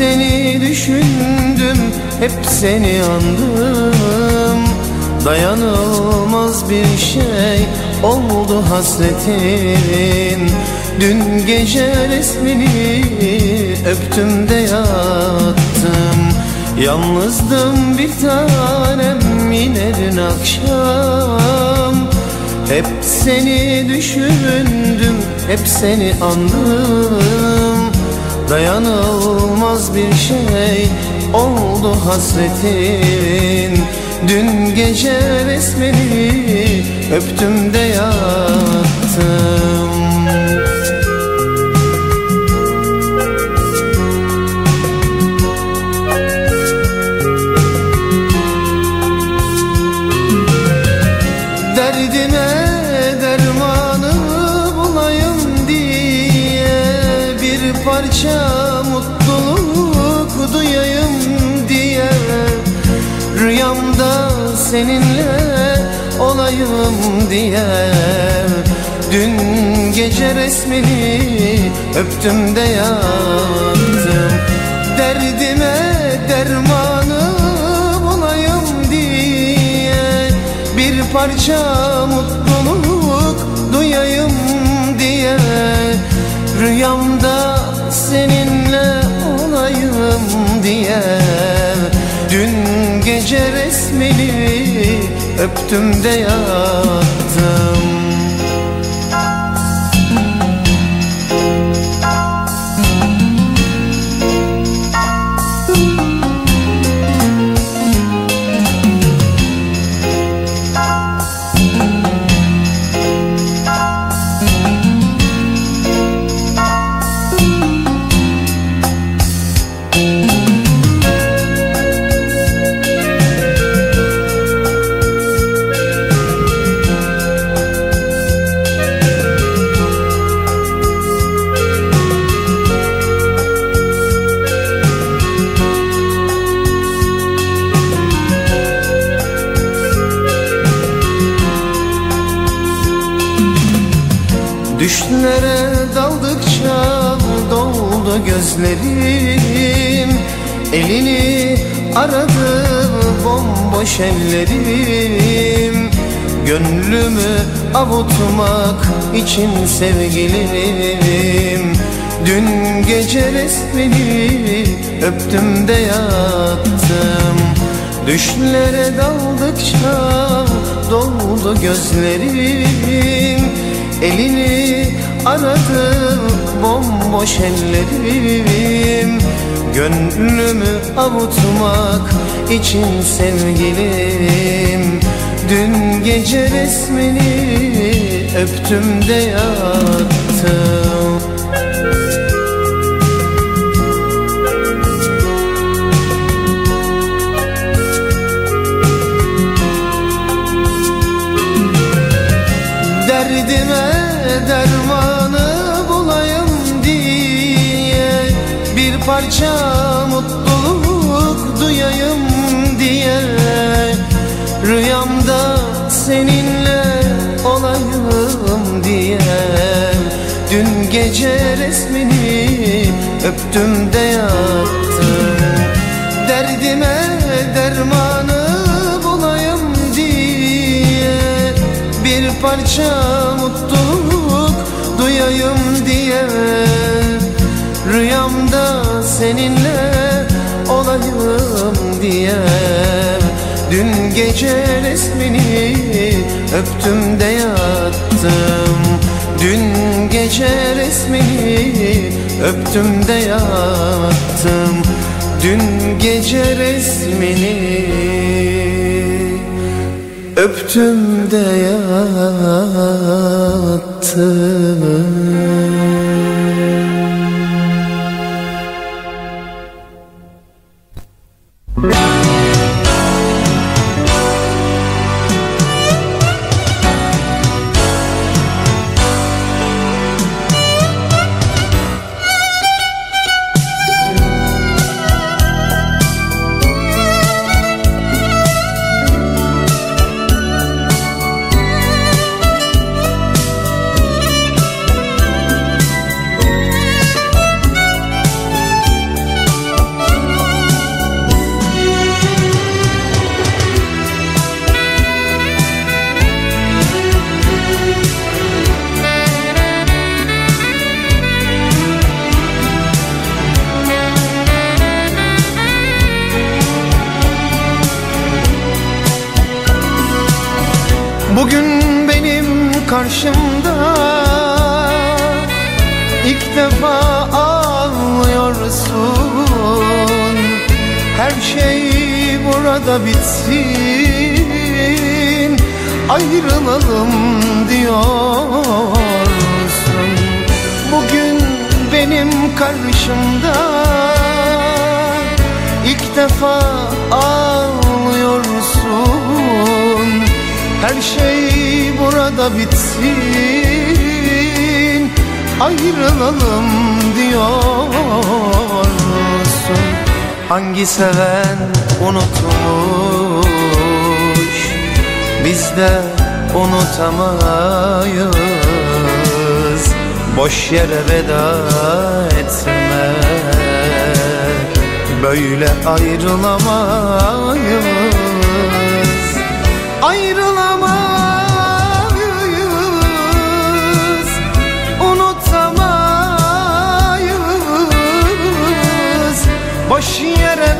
Seni düşündüm hep seni andım. Dayanılmaz bir şey oldu hasretin. Dün gece resmini öptüm de yattım. Yalnızdım bir tanem yine dün akşam. Hep seni düşündüm hep seni andım Dayanılmaz bir şey oldu hasretin. Dün gece resmini öptüm de yattım Rüyamda seninle olayım diye. Dün gece resmini öptüm de yattım. Derdime dermanı bulayım diye. Bir parça mutluluk gece resmini öptüm de yattım gözlerim. Elini aradı bomboş ellerim. Gönlümü avutmak için sevgilim. Dün gece resmini öptüm de yattım. Düşlere daldıkça doldu gözlerim. Elini aradı bomboş ellerim. Gönlümü avutmak için sevgilim. Dün gece resmini öptüm de yattım gece resmini öptüm de yattım Derdime dermanı bulayım diye Bir parça mutluluk duyayım diye. Rüyamda seninle olayım diye Dün gece resmini öptüm de yattım Dün gece resmini öptüm de yattım. Dün gece resmini öptüm de yattım burada bitsin. Ayrılalım diyorsun. Bugün benim karşımda. İlk defa ağlıyorsun. Her şey burada bitsin. Ayrılalım diyorsun Hangi seven unutmuş? Biz de unutamayız. Boş yere veda etme. Böyle ayrılamayız Boş yere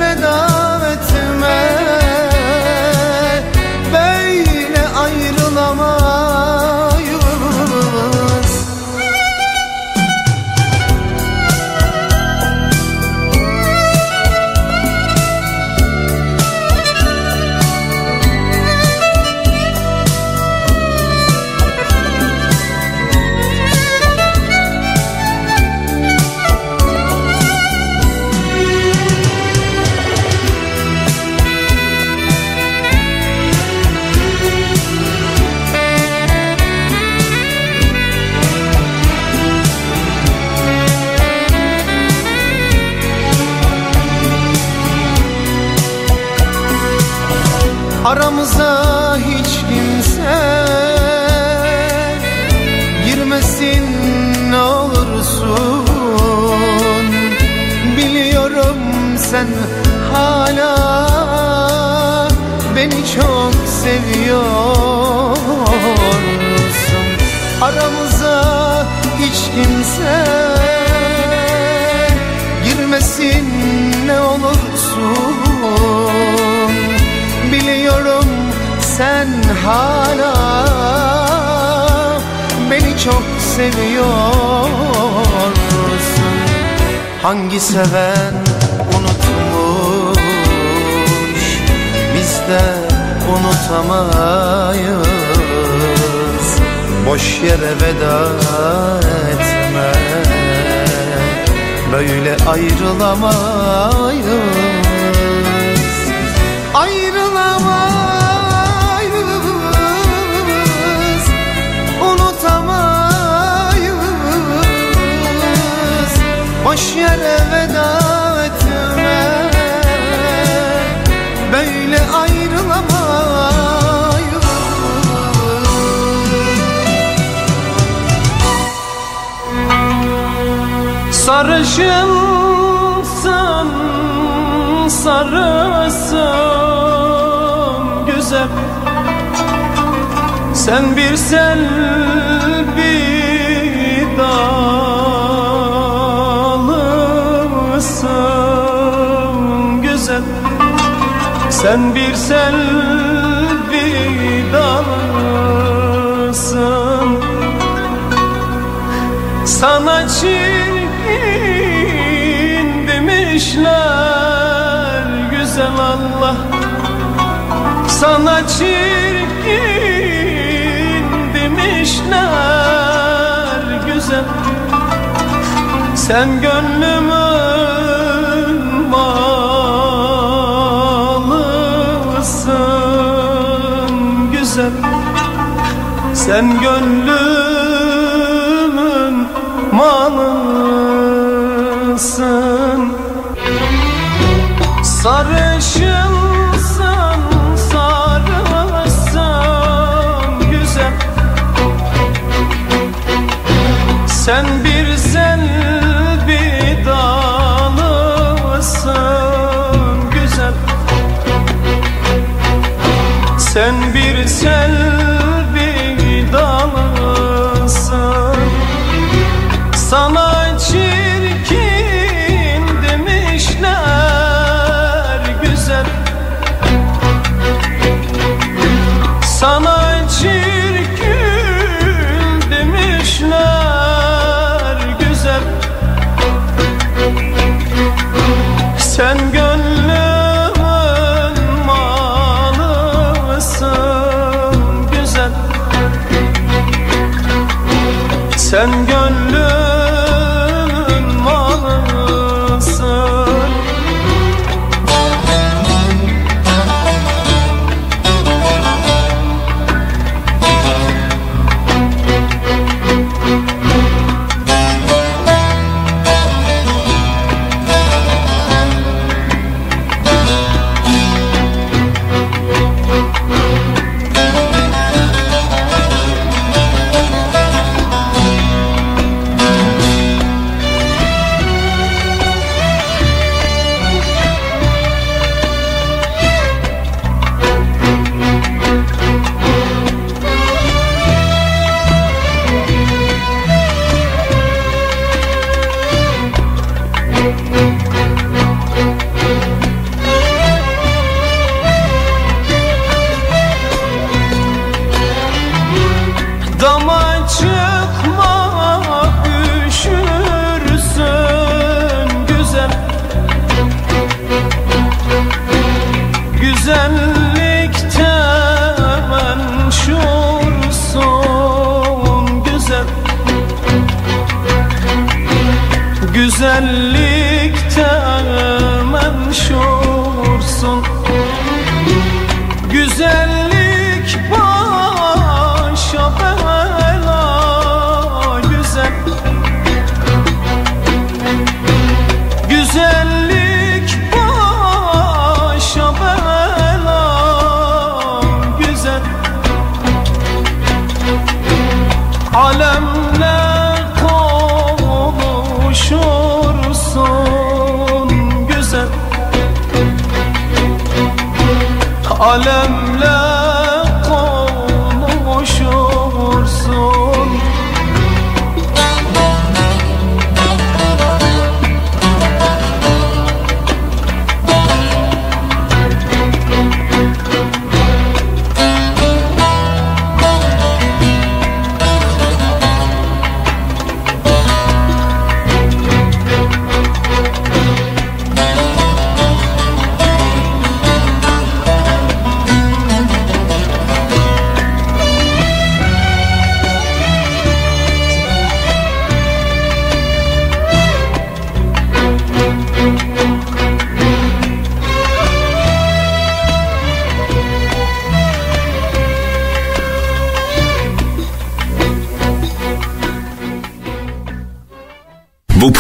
Aramıza hiç kimse girmesin ne olursun. Biliyorum sen hala beni çok seviyorsun. Hangi seven unutmuş Biz de unutamayız Boş yere veda etme. Böyle ayrılamayız. Ayrılamayız. Unutamayız. Boş yere veda Sarışınsın sarısın güzel. Sen bir sel bir dalısın güzel. Sen bir sel Sana çirkin demişler güzel. Sen gönlümün malısın güzel. Sen gönlümün Alemle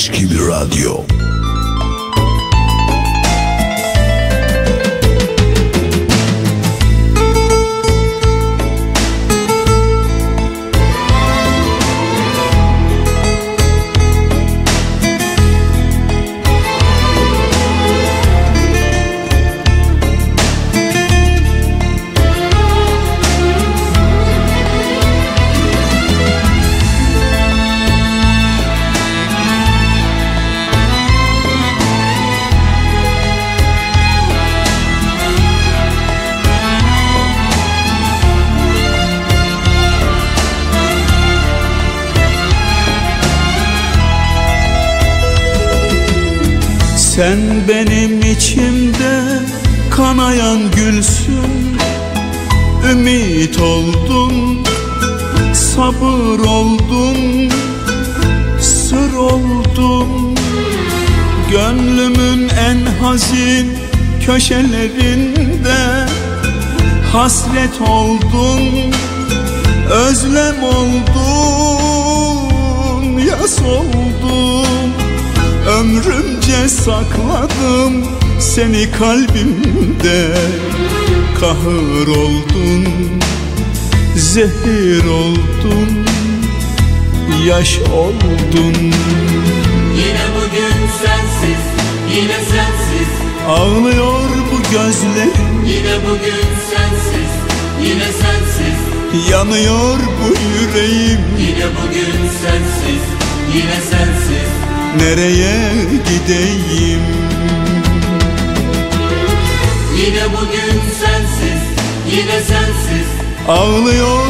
İlaç gibi Sen benim içimde kanayan gülsün. Ümit oldun, sabır oldun, sır oldun. Gönlümün en hazin köşelerinde Hasret oldun, özlem oldun, yas oldun Ömrümce sakladım Seni kalbimde. Kahır oldun Zehir oldun Yaş oldun. Yine bugün sensiz, yine sensiz. Ağlıyor bu gözlerim Yine bugün sensiz, yine sensiz. Yanıyor bu yüreğim. Yine bugün sensiz, yine sensiz Nereye gideyim? Yine bugün sensiz, yine sensiz. Ağlıyor